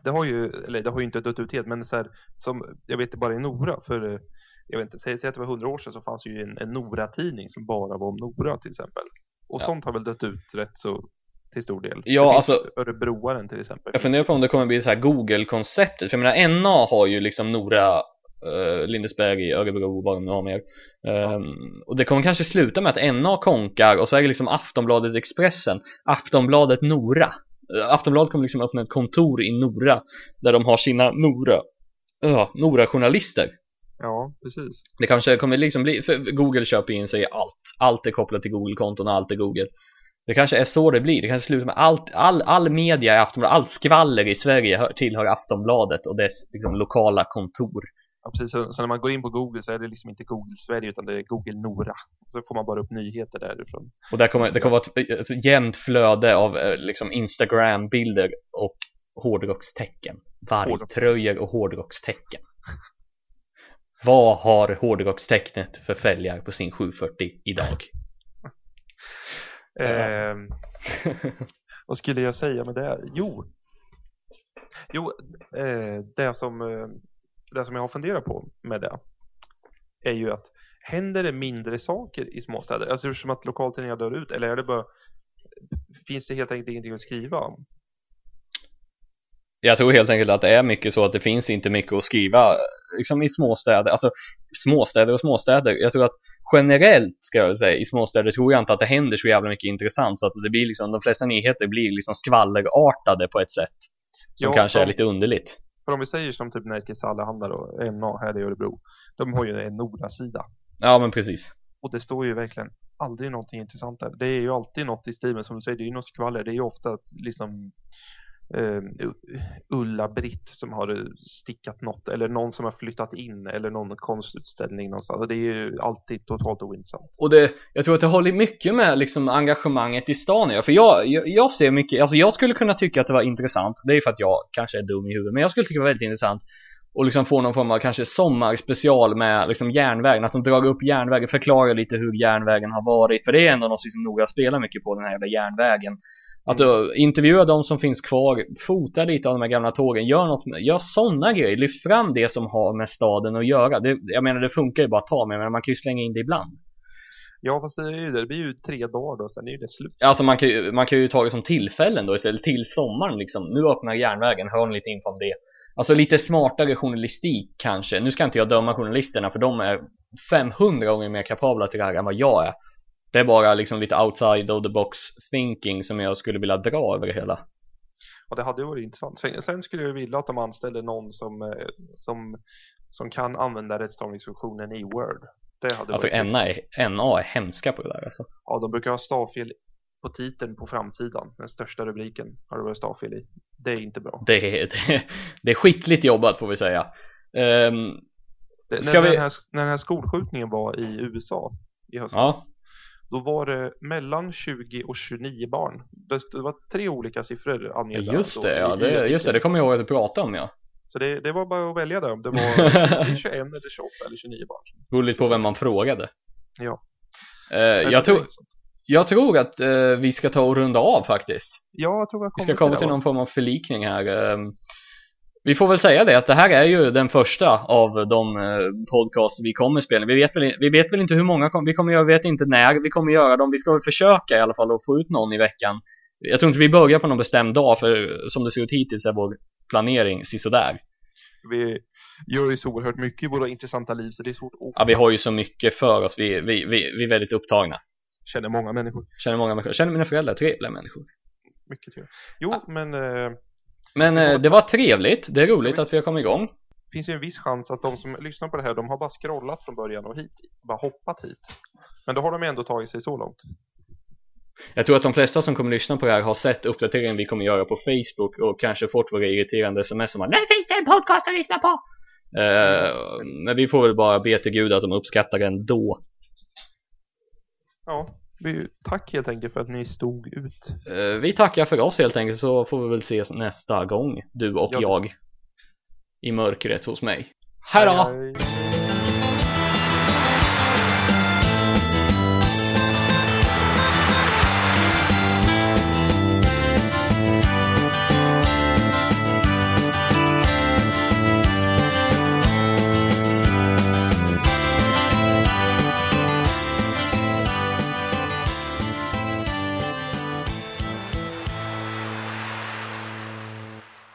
det har ju, eller det har ju inte dött ut helt, men så här, som, jag vet det bara i Nora, för jag vet inte, säg, säg att det var hundra år sedan så fanns ju en, en Nora-tidning som bara var om Nora till exempel. Och Ja. sånt har väl dött ut rätt så till stor del. Ja, alltså- Örebroaren till exempel. Jag funderar på om det kommer bli så här Google-konceptet. För jag menar, NA har ju liksom Nora, uh, Lindesberg, Örebro, vad de nu har mer. Ehm, och det kommer kanske sluta med att NA konkar och så är det liksom Aftonbladet Expressen, Aftonbladet Nora. Eh, Aftonbladet kommer liksom öppna ett kontor i Nora där de har sina Nora, uh, Nora-journalister. Ja, precis. Det kanske kommer liksom bli, för Google köper in sig allt. Allt är kopplat till Google-konton och allt är Google. Det kanske är så det blir. Det kanske slutar med allt, all, all media i Aftonbladet, allt skvaller i Sverige hör, tillhör Aftonbladet och dess liksom, lokala kontor. Ja, precis. Så, så när man går in på Google så är det liksom inte Google Sverige utan det är Google Nora. Så får man bara upp nyheter därifrån. Och där kommer, det kommer vara ett, ett jämnt flöde av eh, liksom Instagram-bilder och hårdrockstecken. Vargtröjor och hårdrockstecken. Vad har hårdrockstecknet för fälgar på sin 740 idag? Ehm, vad skulle jag säga med det? Jo, jo eh, det, som, eh, det som jag har funderat på med det är ju att händer det mindre saker i småstäder? Alltså som att lokaltidningar dör ut eller är det bara finns det helt enkelt ingenting att skriva om? Jag tror helt enkelt att det är mycket så att det finns inte mycket att skriva liksom i småstäder, alltså småstäder och småstäder. Jag tror att generellt ska jag säga i småstäder tror jag inte att det händer så jävla mycket intressant så att det blir liksom de flesta nyheter blir liksom skvallerartade på ett sätt som Ja, kanske är de- lite underligt. För om vi säger som typ Närkes Allehanda och MA här i Örebro. De har ju en Nora-sida. Ja men precis. Och det står ju verkligen aldrig någonting intressant där. Det är ju alltid något i stil med som du säger, det är ju något skvaller. Det är ju ofta att liksom eh, Ulla-Britt som har stickat något eller någon som har flyttat in eller någon konstutställning någonstans. Alltså, det är ju alltid totalt ointressant. Och det, jag tror att det håller mycket med liksom engagemanget i stan. Ja. För jag, jag, jag ser mycket, alltså jag skulle kunna tycka att det var intressant. Det är för att jag kanske är dum i huvudet, men jag skulle tycka det var väldigt intressant och liksom få någon form av kanske sommarspecial med liksom järnvägen, att de drar upp järnvägen, förklarar lite hur järnvägen har varit, för det är ändå något som Noga spelar mycket på, den här jävla järnvägen. Att mm. intervjua de som finns kvar, fota lite av de här gamla tågen, gör något, gör sådana grejer, lyft fram det som har med staden att göra. Det, jag menar det funkar ju bara att ta med, men man kan ju slänga in det ibland. Ja fast det, är ju det. det blir ju tre dagar då, sen är ju det slut. Alltså man kan ju, man kan ju ta det som tillfällen då istället, till sommaren liksom. Nu öppnar järnvägen, hör ni lite info om det. Alltså lite smartare journalistik kanske. Nu ska inte jag döma journalisterna för de är 500 gånger mer kapabla till det här än vad jag är. Det är bara liksom lite outside of the box thinking som jag skulle vilja dra över det hela. Och det hade varit intressant. Sen, sen skulle jag vilja att de anställer någon som, eh, som, som kan använda rättstavningsfunktionen i Word. Det hade ja, för NA är, NA är hemska på det där alltså. Ja, de brukar ha stavfel på titeln på framsidan, den största rubriken har det varit stavfel i. Det är inte bra. Det är, det, det är skickligt jobbat får vi säga. Um, det, när, vi... den här, när den här skolskjutningen var i USA i höstas. Ja. Då var det mellan 20 och 29 barn. Det, var tre olika siffror angivna. Just det, ja, det, just det, det kommer jag ihåg att du pratade om ja. Så det, det var bara att välja där om det var 21 eller 28 eller 29 barn. Beror lite på vem man frågade. Ja. Uh, jag, tror, jag tror att uh, vi ska ta och runda av faktiskt. Ja, jag tror jag Vi ska komma till, till någon form av förlikning här. Uh, vi får väl säga det att det här är ju den första av de uh, podcasts vi kommer spela. Vi vet, väl, vi vet väl inte hur många vi kommer göra, vi vet inte när vi kommer göra dem. Vi ska väl försöka i alla fall att få ut någon i veckan. Jag tror inte vi börjar på någon bestämd dag för som det ser ut hittills är vår planering sisådär. Vi gör ju så oerhört mycket i våra intressanta liv så det är svårt att... Ja, vi har ju så mycket för oss. Vi, vi, vi, vi är väldigt upptagna. Känner många människor. Känner många människor. Känner mina föräldrar, trevliga människor. Mycket trevligt. Jo, ja. men... Eh, men det var, eh, det var trevligt. Det är roligt att vi har kommit igång. Det finns ju en viss chans att de som lyssnar på det här, de har bara scrollat från början och hit. Bara hoppat hit. Men då har de ändå tagit sig så långt. Jag tror att de flesta som kommer lyssna på det här har sett uppdateringen vi kommer göra på Facebook och kanske fått våra irriterande sms som att Nu finns det en podcast att lyssna på! Uh, men vi får väl bara be till Gud att de uppskattar den då. Ja, vi, tack helt enkelt för att ni stod ut. Uh, vi tackar för oss helt enkelt så får vi väl ses nästa gång, du och ja. jag. I mörkret hos mig. Hej då!